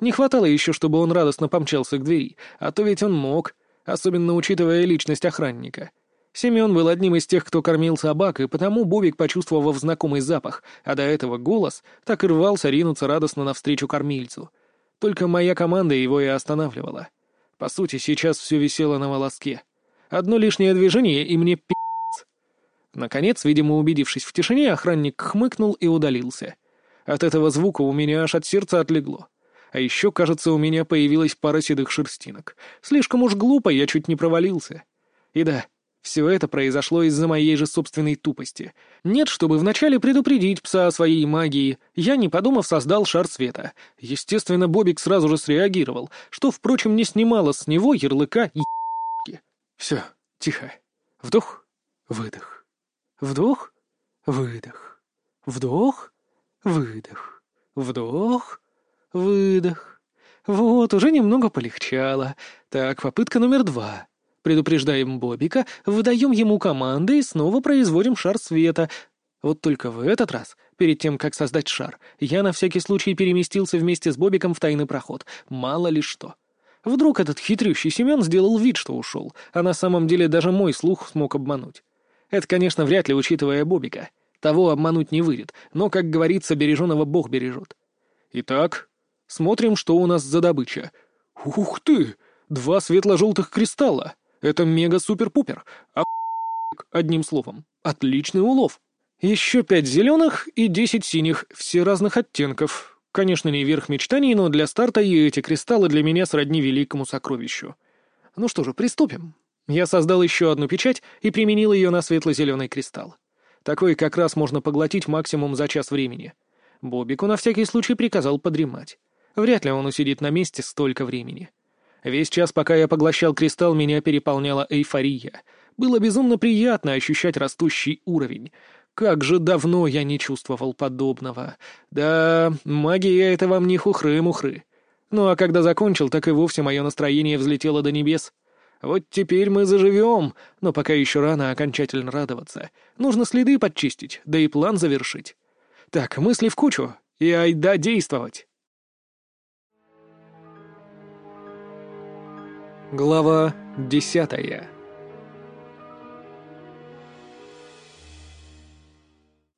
Не хватало еще, чтобы он радостно помчался к двери, а то ведь он мог, особенно учитывая личность охранника. Семен был одним из тех, кто кормил собак, и потому Бобик, почувствовав знакомый запах, а до этого голос, так и рвался ринуться радостно навстречу кормильцу. Только моя команда его и останавливала. По сути, сейчас все висело на волоске. Одно лишнее движение, и мне пи***ц. Наконец, видимо, убедившись в тишине, охранник хмыкнул и удалился. От этого звука у меня аж от сердца отлегло. А еще, кажется, у меня появилась пара седых шерстинок. Слишком уж глупо, я чуть не провалился. И да, все это произошло из-за моей же собственной тупости. Нет, чтобы вначале предупредить пса о своей магии, я, не подумав, создал шар света. Естественно, Бобик сразу же среагировал, что, впрочем, не снимало с него ярлыка и Все, тихо. Вдох, выдох. Вдох, выдох. Вдох, выдох. Вдох, выдох. Вот, уже немного полегчало. Так, попытка номер два. Предупреждаем Бобика, выдаем ему команды и снова производим шар света. Вот только в этот раз, перед тем, как создать шар, я на всякий случай переместился вместе с Бобиком в тайный проход. Мало ли что. Вдруг этот хитрющий Семен сделал вид, что ушел, а на самом деле даже мой слух смог обмануть. Это, конечно, вряд ли, учитывая Бобика. Того обмануть не выйдет, но, как говорится, береженого Бог бережет. Итак, смотрим, что у нас за добыча. Ух ты! Два светло-желтых кристалла! Это мега-супер-пупер. А одним словом, отличный улов. Еще пять зеленых и десять синих, все разных оттенков. Конечно, не верх мечтаний, но для старта и эти кристаллы для меня сродни великому сокровищу. Ну что же, приступим. Я создал еще одну печать и применил ее на светло-зеленый кристалл. Такой как раз можно поглотить максимум за час времени. Бобику на всякий случай приказал подремать. Вряд ли он усидит на месте столько времени. Весь час, пока я поглощал кристалл, меня переполняла эйфория. Было безумно приятно ощущать растущий уровень. Как же давно я не чувствовал подобного. Да, магия — это вам не хухры-мухры. Ну а когда закончил, так и вовсе мое настроение взлетело до небес. Вот теперь мы заживем, но пока еще рано окончательно радоваться. Нужно следы подчистить, да и план завершить. Так, мысли в кучу, и айда действовать. Глава десятая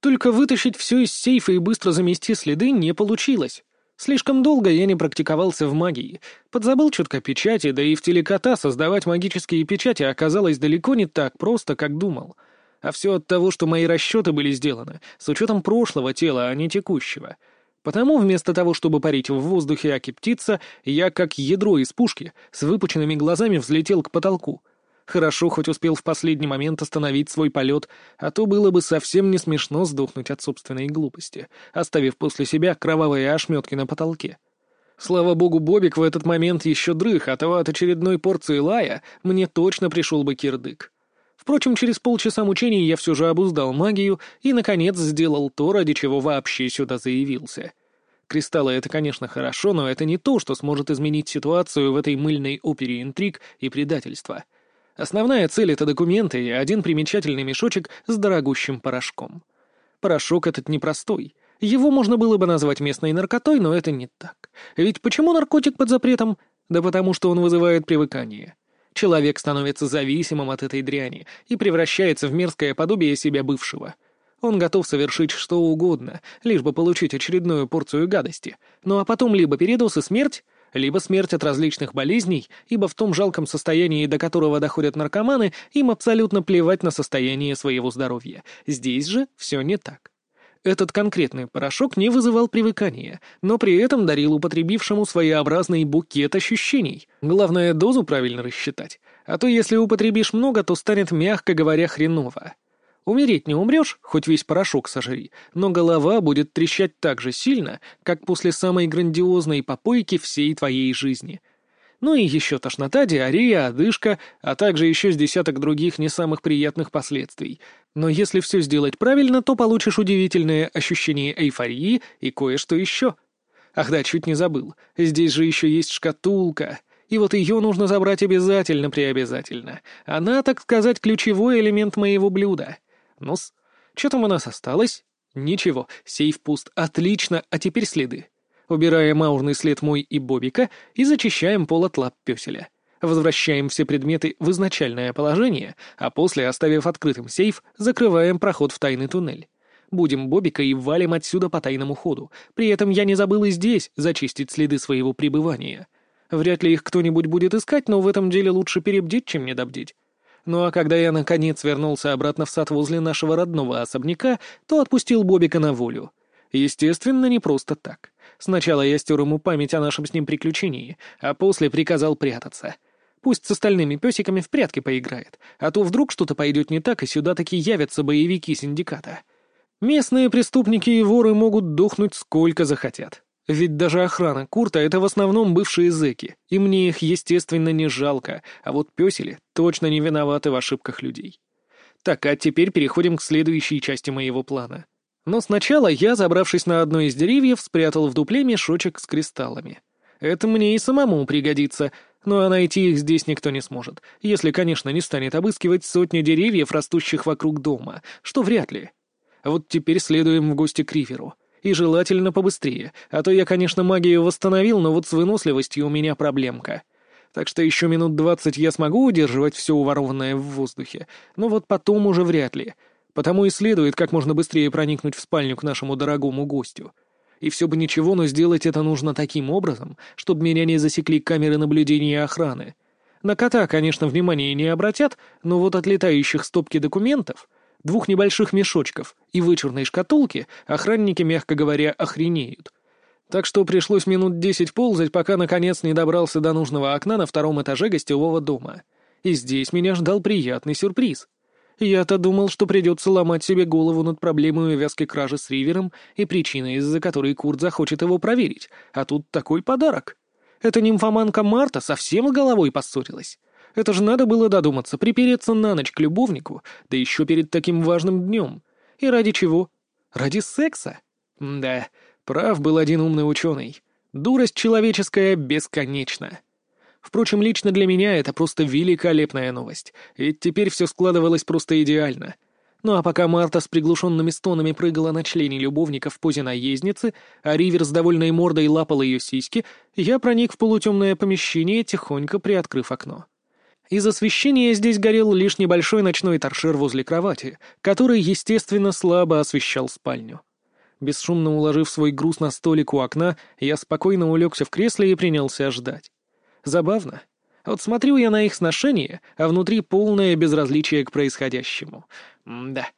Только вытащить все из сейфа и быстро замести следы не получилось. Слишком долго я не практиковался в магии. Подзабыл чутко печати, да и в телекота создавать магические печати оказалось далеко не так просто, как думал. А все от того, что мои расчеты были сделаны с учетом прошлого тела, а не текущего — Потому вместо того, чтобы парить в воздухе аки птица, я, как ядро из пушки, с выпученными глазами взлетел к потолку. Хорошо, хоть успел в последний момент остановить свой полет, а то было бы совсем не смешно сдохнуть от собственной глупости, оставив после себя кровавые ошметки на потолке. Слава богу, Бобик в этот момент еще дрых, а то от очередной порции лая мне точно пришел бы кирдык. Впрочем, через полчаса мучений я все же обуздал магию и, наконец, сделал то, ради чего вообще сюда заявился. Кристаллы — это, конечно, хорошо, но это не то, что сможет изменить ситуацию в этой мыльной опере интриг и предательства. Основная цель — это документы и один примечательный мешочек с дорогущим порошком. Порошок этот непростой. Его можно было бы назвать местной наркотой, но это не так. Ведь почему наркотик под запретом? Да потому что он вызывает привыкание. Человек становится зависимым от этой дряни и превращается в мерзкое подобие себя бывшего — он готов совершить что угодно, лишь бы получить очередную порцию гадости. Ну а потом либо передоз и смерть, либо смерть от различных болезней, ибо в том жалком состоянии, до которого доходят наркоманы, им абсолютно плевать на состояние своего здоровья. Здесь же все не так. Этот конкретный порошок не вызывал привыкания, но при этом дарил употребившему своеобразный букет ощущений. Главное, дозу правильно рассчитать, а то если употребишь много, то станет, мягко говоря, хреново. Умереть не умрешь, хоть весь порошок сожри, но голова будет трещать так же сильно, как после самой грандиозной попойки всей твоей жизни. Ну и еще тошнота, диарея, одышка, а также еще с десяток других не самых приятных последствий. Но если все сделать правильно, то получишь удивительное ощущение эйфории и кое-что еще. Ах да, чуть не забыл. Здесь же еще есть шкатулка. И вот ее нужно забрать обязательно-преобязательно. Она, так сказать, ключевой элемент моего блюда. Ну-с, что там у нас осталось? Ничего, сейф пуст. Отлично, а теперь следы. Убираем аурный след мой и Бобика и зачищаем пол от лап пёселя. Возвращаем все предметы в изначальное положение, а после, оставив открытым сейф, закрываем проход в тайный туннель. Будем Бобика и валим отсюда по тайному ходу. При этом я не забыл и здесь зачистить следы своего пребывания. Вряд ли их кто-нибудь будет искать, но в этом деле лучше перебдеть, чем недобдеть. Ну а когда я, наконец, вернулся обратно в сад возле нашего родного особняка, то отпустил Бобика на волю. Естественно, не просто так. Сначала я стер ему память о нашем с ним приключении, а после приказал прятаться. Пусть с остальными песиками в прятки поиграет, а то вдруг что-то пойдет не так, и сюда таки явятся боевики синдиката. Местные преступники и воры могут дохнуть сколько захотят. Ведь даже охрана Курта — это в основном бывшие зэки, и мне их, естественно, не жалко, а вот песели точно не виноваты в ошибках людей. Так, а теперь переходим к следующей части моего плана. Но сначала я, забравшись на одно из деревьев, спрятал в дупле мешочек с кристаллами. Это мне и самому пригодится, но найти их здесь никто не сможет, если, конечно, не станет обыскивать сотни деревьев, растущих вокруг дома, что вряд ли. Вот теперь следуем в гости к Риверу. И желательно побыстрее, а то я, конечно, магию восстановил, но вот с выносливостью у меня проблемка. Так что еще минут двадцать я смогу удерживать все уворованное в воздухе, но вот потом уже вряд ли. Потому и следует как можно быстрее проникнуть в спальню к нашему дорогому гостю. И все бы ничего, но сделать это нужно таким образом, чтобы меня не засекли камеры наблюдения охраны. На кота, конечно, внимания не обратят, но вот от летающих стопки документов двух небольших мешочков и вычурной шкатулки охранники, мягко говоря, охренеют. Так что пришлось минут десять ползать, пока наконец не добрался до нужного окна на втором этаже гостевого дома. И здесь меня ждал приятный сюрприз. Я-то думал, что придется ломать себе голову над проблемой увязки кражи с Ривером и причиной, из-за которой Курт захочет его проверить, а тут такой подарок. Эта нимфоманка Марта совсем головой поссорилась. Это же надо было додуматься, припереться на ночь к любовнику, да еще перед таким важным днем. И ради чего? Ради секса? Да, прав был один умный ученый. Дурость человеческая бесконечна. Впрочем, лично для меня это просто великолепная новость, ведь теперь все складывалось просто идеально. Ну а пока Марта с приглушенными стонами прыгала на члене любовника в позе наездницы, а Ривер с довольной мордой лапал ее сиськи, я проник в полутемное помещение, тихонько приоткрыв окно. Из освещения здесь горел лишь небольшой ночной торшер возле кровати, который, естественно, слабо освещал спальню. Бесшумно уложив свой груз на столик у окна, я спокойно улегся в кресле и принялся ждать. Забавно. Вот смотрю я на их сношение, а внутри полное безразличие к происходящему. М да.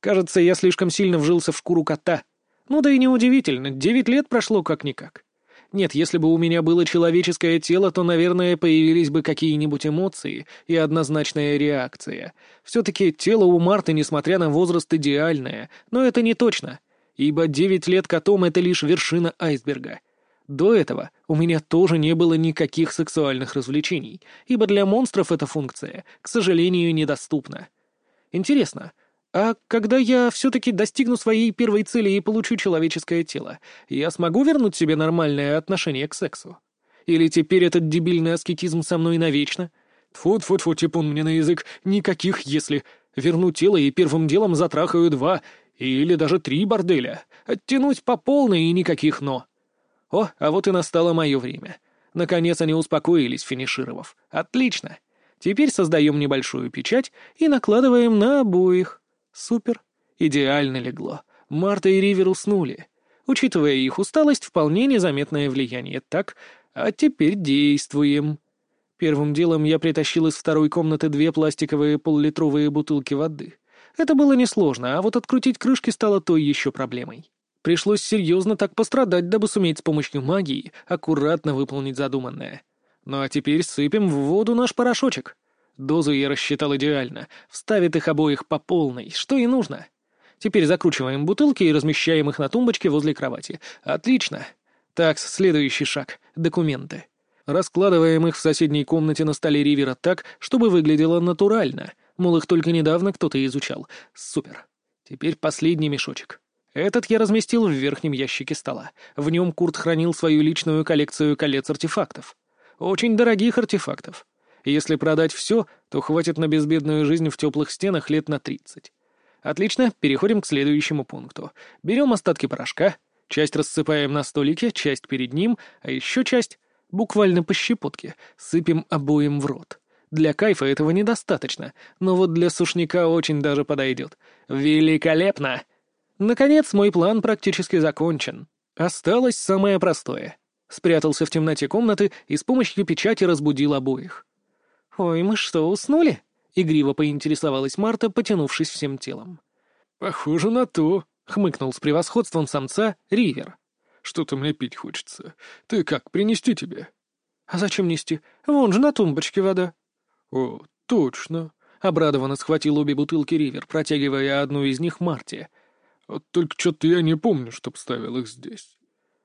Кажется, я слишком сильно вжился в шкуру кота. Ну да и неудивительно, девять лет прошло как-никак. Нет, если бы у меня было человеческое тело, то, наверное, появились бы какие-нибудь эмоции и однозначная реакция. Все-таки тело у Марты, несмотря на возраст, идеальное, но это не точно, ибо девять лет котом — это лишь вершина айсберга. До этого у меня тоже не было никаких сексуальных развлечений, ибо для монстров эта функция, к сожалению, недоступна. Интересно, а когда я все-таки достигну своей первой цели и получу человеческое тело, я смогу вернуть себе нормальное отношение к сексу? Или теперь этот дебильный аскетизм со мной навечно? Тьфу-тьфу-тьфу, типун мне на язык, никаких «если». Верну тело и первым делом затрахаю два или даже три борделя. Оттянуть по полной и никаких «но». О, а вот и настало мое время. Наконец они успокоились, финишировав. Отлично. Теперь создаем небольшую печать и накладываем на обоих. Супер. Идеально легло. Марта и Ривер уснули. Учитывая их усталость, вполне незаметное влияние. Так, а теперь действуем. Первым делом я притащил из второй комнаты две пластиковые поллитровые бутылки воды. Это было несложно, а вот открутить крышки стало той еще проблемой. Пришлось серьезно так пострадать, дабы суметь с помощью магии аккуратно выполнить задуманное. Ну а теперь сыпем в воду наш порошочек. Дозу я рассчитал идеально, вставит их обоих по полной, что и нужно. Теперь закручиваем бутылки и размещаем их на тумбочке возле кровати. Отлично. Так, следующий шаг — документы. Раскладываем их в соседней комнате на столе Ривера так, чтобы выглядело натурально. Мол, их только недавно кто-то изучал. Супер. Теперь последний мешочек. Этот я разместил в верхнем ящике стола. В нем Курт хранил свою личную коллекцию колец-артефактов. Очень дорогих артефактов. Если продать все, то хватит на безбедную жизнь в теплых стенах лет на 30. Отлично, переходим к следующему пункту. Берем остатки порошка, часть рассыпаем на столике, часть перед ним, а еще часть, буквально по щепотке, сыпем обоим в рот. Для кайфа этого недостаточно, но вот для сушняка очень даже подойдет. Великолепно! Наконец, мой план практически закончен. Осталось самое простое. Спрятался в темноте комнаты и с помощью печати разбудил обоих. «Ой, мы что, уснули?» — игриво поинтересовалась Марта, потянувшись всем телом. «Похоже на то», хмыкнул с превосходством самца Ривер. «Что-то мне пить хочется. Ты как, принести тебе?» «А зачем нести? Вон же на тумбочке вода». «О, точно», — обрадованно схватил обе бутылки Ривер, протягивая одну из них Марте. «Вот только что-то я не помню, чтоб ставил их здесь».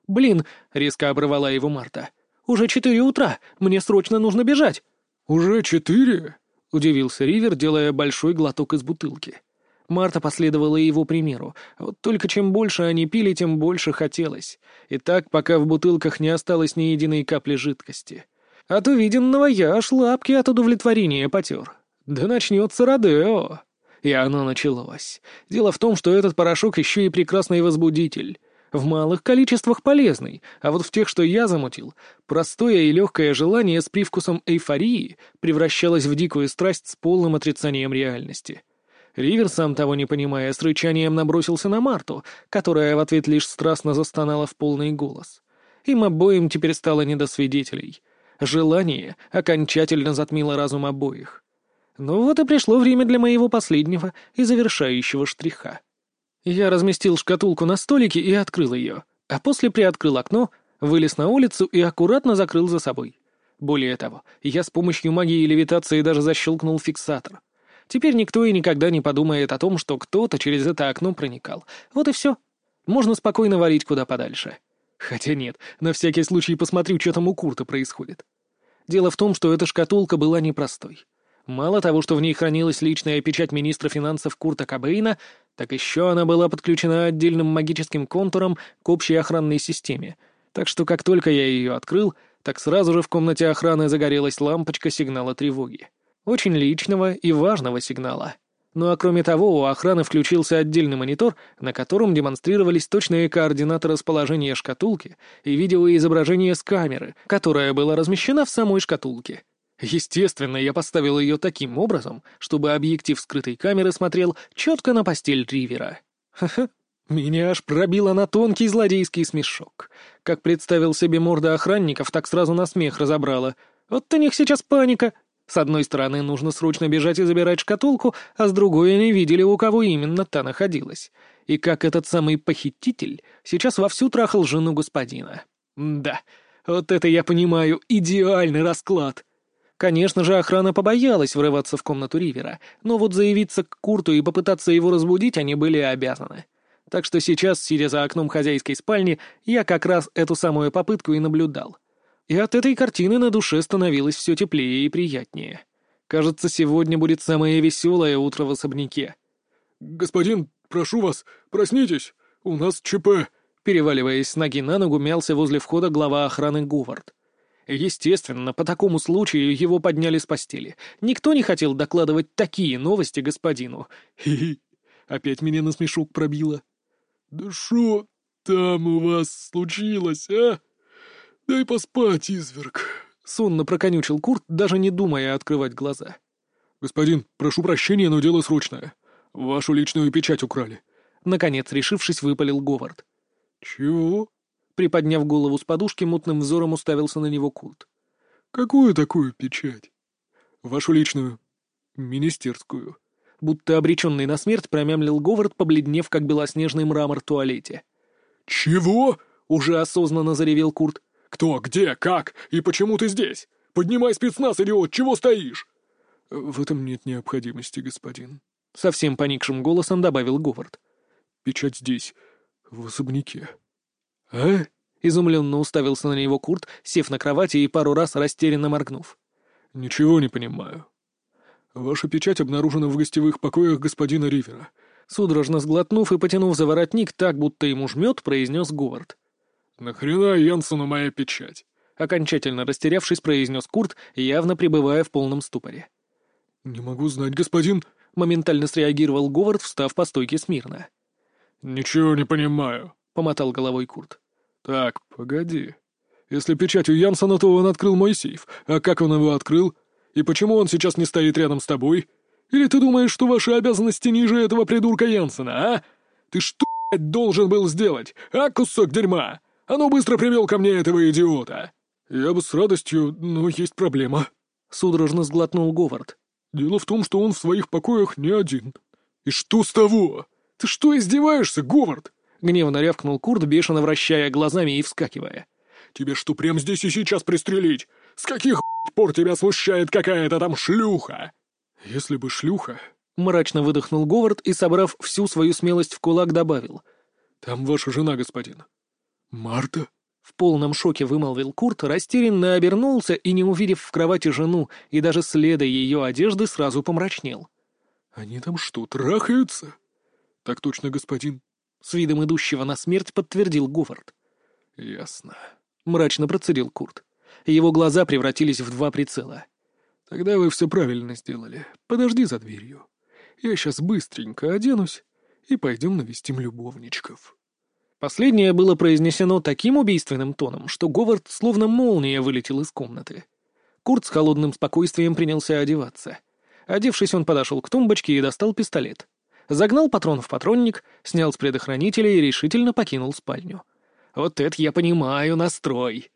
«Блин!» — резко обрывала его Марта. «Уже четыре утра! Мне срочно нужно бежать!» «Уже четыре?» — удивился Ривер, делая большой глоток из бутылки. Марта последовала его примеру. Вот только чем больше они пили, тем больше хотелось. И так, пока в бутылках не осталось ни единой капли жидкости. От увиденного я аж лапки от удовлетворения потер. Да начнется Родео. И оно началось. Дело в том, что этот порошок еще и прекрасный возбудитель. В малых количествах полезный, а вот в тех, что я замутил, простое и легкое желание с привкусом эйфории превращалось в дикую страсть с полным отрицанием реальности. Ривер, сам того не понимая, с рычанием набросился на Марту, которая в ответ лишь страстно застонала в полный голос. Им обоим теперь стало не до свидетелей. Желание окончательно затмило разум обоих. Ну вот и пришло время для моего последнего и завершающего штриха. Я разместил шкатулку на столике и открыл ее, а после приоткрыл окно, вылез на улицу и аккуратно закрыл за собой. Более того, я с помощью магии левитации даже защелкнул фиксатор. Теперь никто и никогда не подумает о том, что кто-то через это окно проникал. Вот и все. Можно спокойно валить куда подальше. Хотя нет, на всякий случай посмотрю, что там у Курта происходит. Дело в том, что эта шкатулка была непростой. Мало того, что в ней хранилась личная печать министра финансов Курта Кобейна, так еще она была подключена отдельным магическим контуром к общей охранной системе. Так что как только я ее открыл, так сразу же в комнате охраны загорелась лампочка сигнала тревоги. Очень личного и важного сигнала. Ну а кроме того, у охраны включился отдельный монитор, на котором демонстрировались точные координаты расположения шкатулки и видеоизображение с камеры, которая была размещена в самой шкатулке. Естественно, я поставил ее таким образом, чтобы объектив скрытой камеры смотрел четко на постель Ривера. Ха-ха, меня аж пробило на тонкий злодейский смешок. Как представил себе морда охранников, так сразу на смех разобрала. Вот у них сейчас паника. С одной стороны, нужно срочно бежать и забирать шкатулку, а с другой они видели, у кого именно та находилась. И как этот самый похититель сейчас вовсю трахал жену господина. Да, вот это я понимаю, идеальный расклад. Конечно же, охрана побоялась врываться в комнату Ривера, но вот заявиться к Курту и попытаться его разбудить они были обязаны. Так что сейчас, сидя за окном хозяйской спальни, я как раз эту самую попытку и наблюдал. И от этой картины на душе становилось все теплее и приятнее. Кажется, сегодня будет самое веселое утро в особняке. «Господин, прошу вас, проснитесь, у нас ЧП!» Переваливаясь с ноги на ногу, мялся возле входа глава охраны Говард. Естественно, по такому случаю его подняли с постели. Никто не хотел докладывать такие новости господину. Хи-хи, опять меня на смешок пробило. «Да шо там у вас случилось, а? Дай поспать, изверг!» Сонно проконючил Курт, даже не думая открывать глаза. «Господин, прошу прощения, но дело срочное. Вашу личную печать украли». Наконец, решившись, выпалил Говард. «Чего?» Приподняв голову с подушки, мутным взором уставился на него Курт. «Какую такую печать?» «Вашу личную. Министерскую». Будто обреченный на смерть промямлил Говард, побледнев, как белоснежный мрамор в туалете. «Чего?» — уже осознанно заревел Курт. «Кто, где, как и почему ты здесь? Поднимай спецназ, идиот, чего стоишь?» «В этом нет необходимости, господин», — совсем поникшим голосом добавил Говард. «Печать здесь, в особняке». «А?» — изумленно уставился на него Курт, сев на кровати и пару раз растерянно моргнув. «Ничего не понимаю. Ваша печать обнаружена в гостевых покоях господина Ривера». Судорожно сглотнув и потянув за воротник так, будто ему жмет, произнес Говард. «Нахрена Янсену моя печать?» Окончательно растерявшись, произнес Курт, явно пребывая в полном ступоре. «Не могу знать, господин», — моментально среагировал Говард, встав по стойке смирно. «Ничего не понимаю», — помотал головой Курт. «Так, погоди. Если печать у Янсона, то он открыл мой сейф. А как он его открыл? И почему он сейчас не стоит рядом с тобой? Или ты думаешь, что ваши обязанности ниже этого придурка Янсона, а? Ты что, должен был сделать, а, кусок дерьма? А ну быстро привел ко мне этого идиота!» «Я бы с радостью, но есть проблема», — судорожно сглотнул Говард. «Дело в том, что он в своих покоях не один. И что с того? Ты что, издеваешься, Говард?» — гневно рявкнул Курт, бешено вращая глазами и вскакивая. «Тебе что, прямо здесь и сейчас пристрелить? С каких пор тебя смущает какая-то там шлюха?» «Если бы шлюха...» — мрачно выдохнул Говард и, собрав всю свою смелость в кулак, добавил. «Там ваша жена, господин». «Марта?» В полном шоке вымолвил Курт, растерянно обернулся и, не увидев в кровати жену и даже следа ее одежды, сразу помрачнел. «Они там что, трахаются?» «Так точно, господин», — с видом идущего на смерть подтвердил Говард. «Ясно», — мрачно процедил Курт. Его глаза превратились в два прицела. «Тогда вы все правильно сделали. Подожди за дверью. Я сейчас быстренько оденусь и пойдем навестим любовничков». Последнее было произнесено таким убийственным тоном, что Говард словно молния вылетел из комнаты. Курт с холодным спокойствием принялся одеваться. Одевшись, он подошел к тумбочке и достал пистолет. Загнал патрон в патронник, снял с предохранителя и решительно покинул спальню. Вот это я понимаю настрой.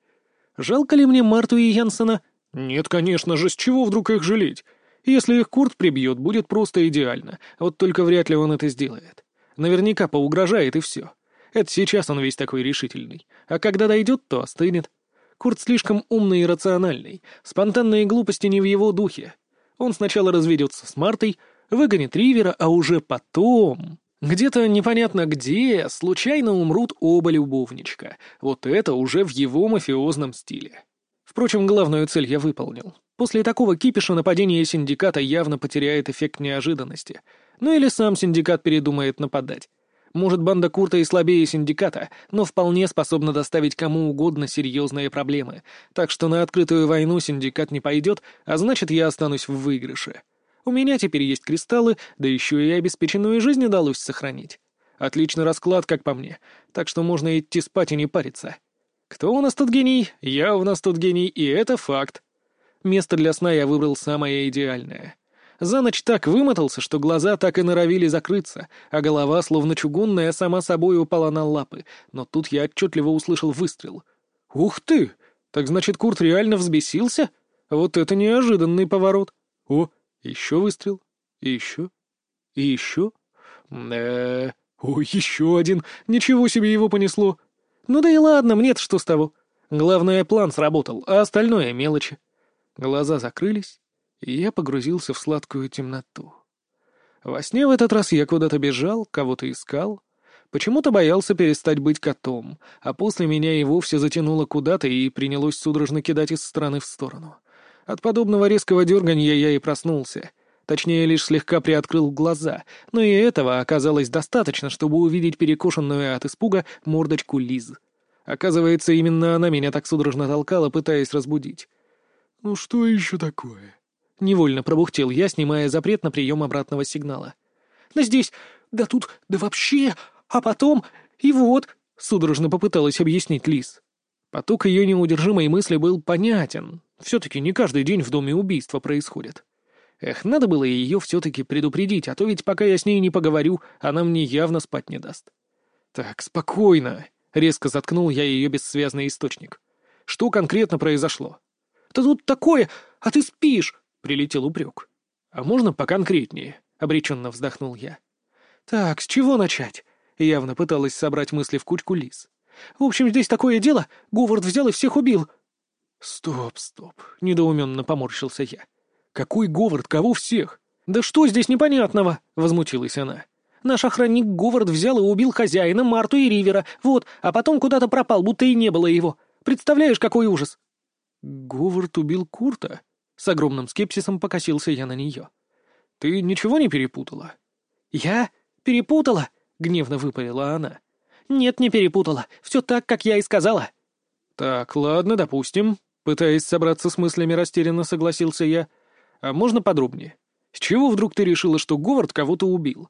Жалко ли мне Марту и Янсена? Нет, конечно же, с чего вдруг их жалеть? Если их Курт прибьет, будет просто идеально, вот только вряд ли он это сделает. Наверняка поугрожает и все. Это сейчас он весь такой решительный. А когда дойдет, то остынет. Курт слишком умный и рациональный. Спонтанные глупости не в его духе. Он сначала разведется с Мартой, выгонит Ривера, а уже потом... Где-то непонятно где случайно умрут оба любовничка. Вот это уже в его мафиозном стиле. Впрочем, главную цель я выполнил. После такого кипиша нападение синдиката явно потеряет эффект неожиданности. Ну или сам синдикат передумает нападать. Может, банда Курта и слабее синдиката, но вполне способна доставить кому угодно серьезные проблемы. Так что на открытую войну синдикат не пойдет, а значит, я останусь в выигрыше. У меня теперь есть кристаллы, да еще и обеспеченную жизнь удалось сохранить. Отличный расклад, как по мне, так что можно идти спать и не париться. Кто у нас тут гений? Я у нас тут гений, и это факт. Место для сна я выбрал самое идеальное — за ночь так вымотался, что глаза так и норовили закрыться, а голова, словно чугунная, сама собой упала на лапы. Но тут я отчетливо услышал выстрел. «Ух ты! Так значит, Курт реально взбесился? Вот это неожиданный поворот! О, еще выстрел. И еще. И еще. э О, еще один. Ничего себе его понесло. Ну да и ладно, мне-то что с того. Главное, план сработал, а остальное — мелочи. Глаза закрылись, и я погрузился в сладкую темноту. Во сне в этот раз я куда-то бежал, кого-то искал. Почему-то боялся перестать быть котом, а после меня и вовсе затянуло куда-то и принялось судорожно кидать из стороны в сторону. От подобного резкого дерганья я и проснулся. Точнее, лишь слегка приоткрыл глаза, но и этого оказалось достаточно, чтобы увидеть перекошенную от испуга мордочку Лиз. Оказывается, именно она меня так судорожно толкала, пытаясь разбудить. «Ну что еще такое?» — невольно пробухтел я, снимая запрет на прием обратного сигнала. «Да здесь, да тут, да вообще, а потом, и вот...» — судорожно попыталась объяснить Лис. Поток ее неудержимой мысли был понятен. Все-таки не каждый день в доме убийства происходит. Эх, надо было ее все-таки предупредить, а то ведь пока я с ней не поговорю, она мне явно спать не даст. «Так, спокойно», — резко заткнул я ее бессвязный источник. «Что конкретно произошло?» «Да тут такое, а ты спишь!» прилетел упрек. «А можно поконкретнее?» — обреченно вздохнул я. «Так, с чего начать?» — явно пыталась собрать мысли в кучку лис. «В общем, здесь такое дело. Говард взял и всех убил». «Стоп, стоп», — недоуменно поморщился я. «Какой Говард? Кого всех?» «Да что здесь непонятного?» — возмутилась она. «Наш охранник Говард взял и убил хозяина, Марту и Ривера. Вот, а потом куда-то пропал, будто и не было его. Представляешь, какой ужас!» «Говард убил Курта?» С огромным скепсисом покосился я на нее. «Ты ничего не перепутала?» «Я? Перепутала?» — гневно выпалила она. «Нет, не перепутала. Все так, как я и сказала». «Так, ладно, допустим». Пытаясь собраться с мыслями, растерянно согласился я. «А можно подробнее? С чего вдруг ты решила, что Говард кого-то убил?»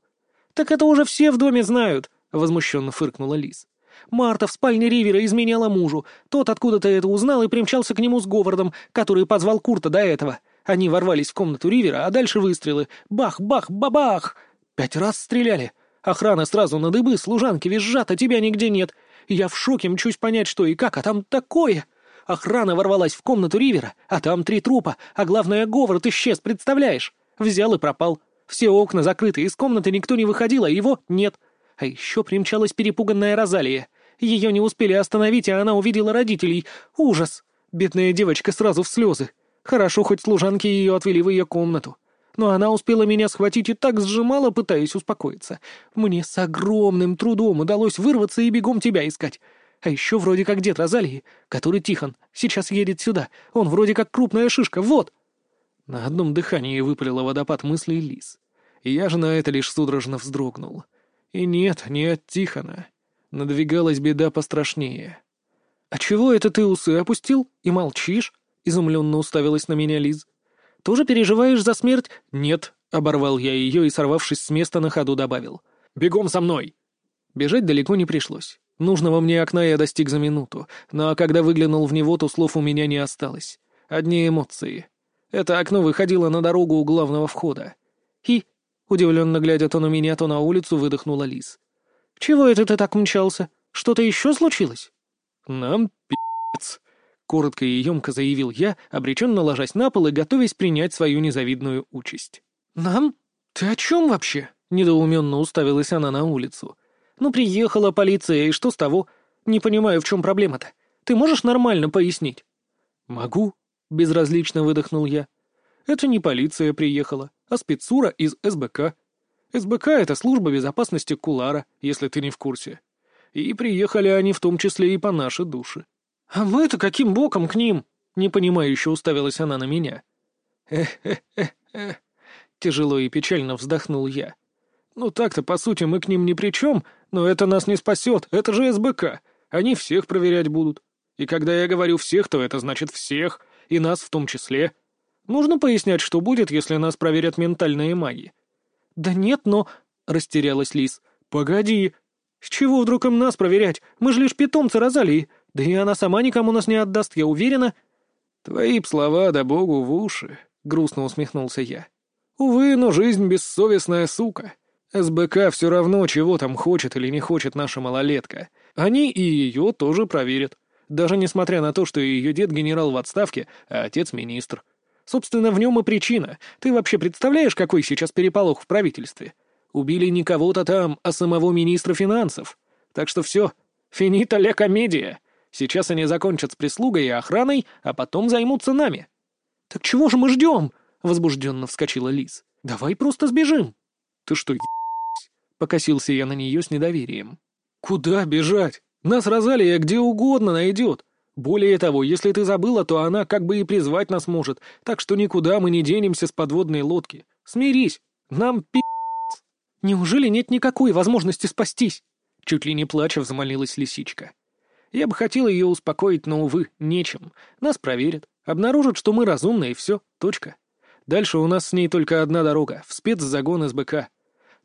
«Так это уже все в доме знают», — возмущенно фыркнула Лиз. Марта в спальне Ривера изменяла мужу. Тот откуда-то это узнал и примчался к нему с Говардом, который позвал Курта до этого. Они ворвались в комнату Ривера, а дальше выстрелы. Бах, бах, бабах! Пять раз стреляли. Охрана сразу на дыбы, служанки визжат, а тебя нигде нет. Я в шоке, мчусь понять, что и как, а там такое. Охрана ворвалась в комнату Ривера, а там три трупа, а главное, Говард исчез, представляешь? Взял и пропал. Все окна закрыты, из комнаты никто не выходил, а его нет. А еще примчалась перепуганная Розалия. Ее не успели остановить, а она увидела родителей. Ужас! Бедная девочка сразу в слезы. Хорошо, хоть служанки ее отвели в ее комнату. Но она успела меня схватить и так сжимала, пытаясь успокоиться. Мне с огромным трудом удалось вырваться и бегом тебя искать. А еще вроде как дед Розалии, который Тихон, сейчас едет сюда. Он вроде как крупная шишка, вот!» На одном дыхании выпалила водопад мыслей Лис. Я же на это лишь судорожно вздрогнул. И нет, не от Тихона. Надвигалась беда пострашнее. «А чего это ты усы опустил и молчишь?» — изумленно уставилась на меня Лиз. «Тоже переживаешь за смерть?» «Нет», — оборвал я ее и, сорвавшись с места, на ходу добавил. «Бегом со мной!» Бежать далеко не пришлось. Нужного мне окна я достиг за минуту, но когда выглянул в него, то слов у меня не осталось. Одни эмоции. Это окно выходило на дорогу у главного входа. И, удивленно глядя то на меня, то на улицу, выдохнула Лис. «Чего это ты так мчался? Что-то еще случилось?» «Нам пи***ц», — коротко и емко заявил я, обреченно ложась на пол и готовясь принять свою незавидную участь. «Нам? Ты о чем вообще?» — недоуменно уставилась она на улицу. «Ну, приехала полиция, и что с того? Не понимаю, в чем проблема-то. Ты можешь нормально пояснить?» «Могу», — безразлично выдохнул я. «Это не полиция приехала, а спецура из СБК. СБК — это служба безопасности Кулара, если ты не в курсе. И приехали они в том числе и по нашей душе». «А мы-то каким боком к ним?» — непонимающе уставилась она на меня. «Эх-эх-эх-эх», — тяжело и печально вздохнул я. «Ну так-то, по сути, мы к ним ни при чем, но это нас не спасет, это же СБК. Они всех проверять будут. И когда я говорю «всех», то это значит «всех», и нас в том числе. Нужно пояснять, что будет, если нас проверят ментальные маги. «Да нет, но...» — растерялась Лис. «Погоди. С чего вдруг им нас проверять? Мы же лишь питомцы Розалии. Да и она сама никому нас не отдаст, я уверена». «Твои слова да богу в уши», — грустно усмехнулся я. «Увы, но жизнь бессовестная сука. СБК все равно, чего там хочет или не хочет наша малолетка. Они и ее тоже проверят. Даже несмотря на то, что ее дед генерал в отставке, а отец министр. Собственно, в нем и причина. Ты вообще представляешь, какой сейчас переполох в правительстве? Убили не кого-то там, а самого министра финансов. Так что все, финита ля комедия. Сейчас они закончат с прислугой и охраной, а потом займутся нами. «Так чего же мы ждем?» — возбужденно вскочила Лиз. «Давай просто сбежим». «Ты что, Покосился я на нее с недоверием. «Куда бежать? Нас Розалия где угодно найдет. Более того, если ты забыла, то она как бы и призвать нас может, так что никуда мы не денемся с подводной лодки. Смирись, нам пи***ц». «Неужели нет никакой возможности спастись?» Чуть ли не плача взмолилась лисичка. Я бы хотел ее успокоить, но, увы, нечем. Нас проверят, обнаружат, что мы разумны, и все, точка. Дальше у нас с ней только одна дорога, в спецзагон СБК.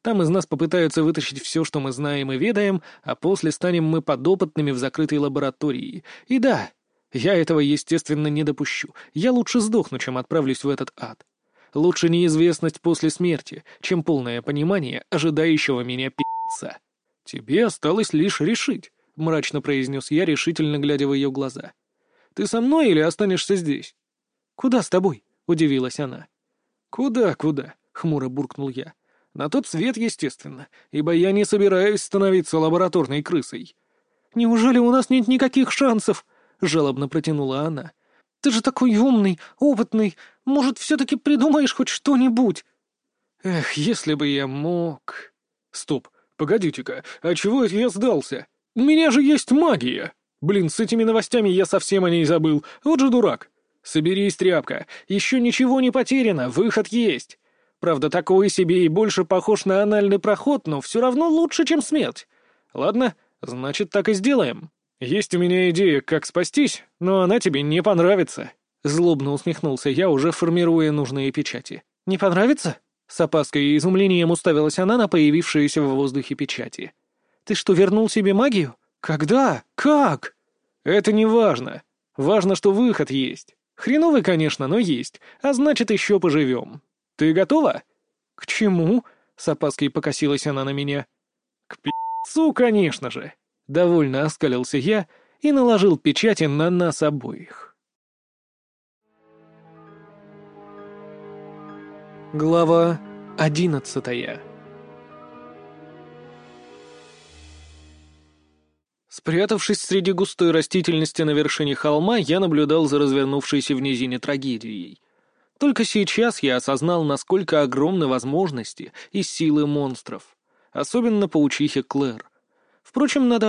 Там из нас попытаются вытащить все, что мы знаем и ведаем, а после станем мы подопытными в закрытой лаборатории. И да, я этого, естественно, не допущу. Я лучше сдохну, чем отправлюсь в этот ад. Лучше неизвестность после смерти, чем полное понимание ожидающего меня пи***ца. Тебе осталось лишь решить, — мрачно произнес я, решительно глядя в ее глаза. Ты со мной или останешься здесь? Куда с тобой? — удивилась она. Куда, куда? — хмуро буркнул я. На тот свет, естественно, ибо я не собираюсь становиться лабораторной крысой. «Неужели у нас нет никаких шансов?» — жалобно протянула она. «Ты же такой умный, опытный. Может, все-таки придумаешь хоть что-нибудь?» «Эх, если бы я мог...» «Стоп, погодите-ка, а чего это я сдался? У меня же есть магия!» Блин, с этими новостями я совсем о ней забыл. Вот же дурак. Соберись, тряпка. Еще ничего не потеряно, выход есть. Правда, такой себе и больше похож на анальный проход, но все равно лучше, чем смерть. Ладно, значит, так и сделаем. Есть у меня идея, как спастись, но она тебе не понравится. Злобно усмехнулся я, уже формируя нужные печати. «Не понравится?» С опаской и изумлением уставилась она на появившиеся в воздухе печати. «Ты что, вернул себе магию? Когда? Как?» «Это не важно. Важно, что выход есть. Хреновый, конечно, но есть, а значит, еще поживем. Ты готова?» «К чему?» — с опаской покосилась она на меня. «К пи***цу, конечно же!» — довольно оскалился я и наложил печати на нас обоих. Глава одиннадцатая Спрятавшись среди густой растительности на вершине холма, я наблюдал за развернувшейся в низине трагедией. Только сейчас я осознал, насколько огромны возможности и силы монстров. Особенно паучихи Клэр. Впрочем, надо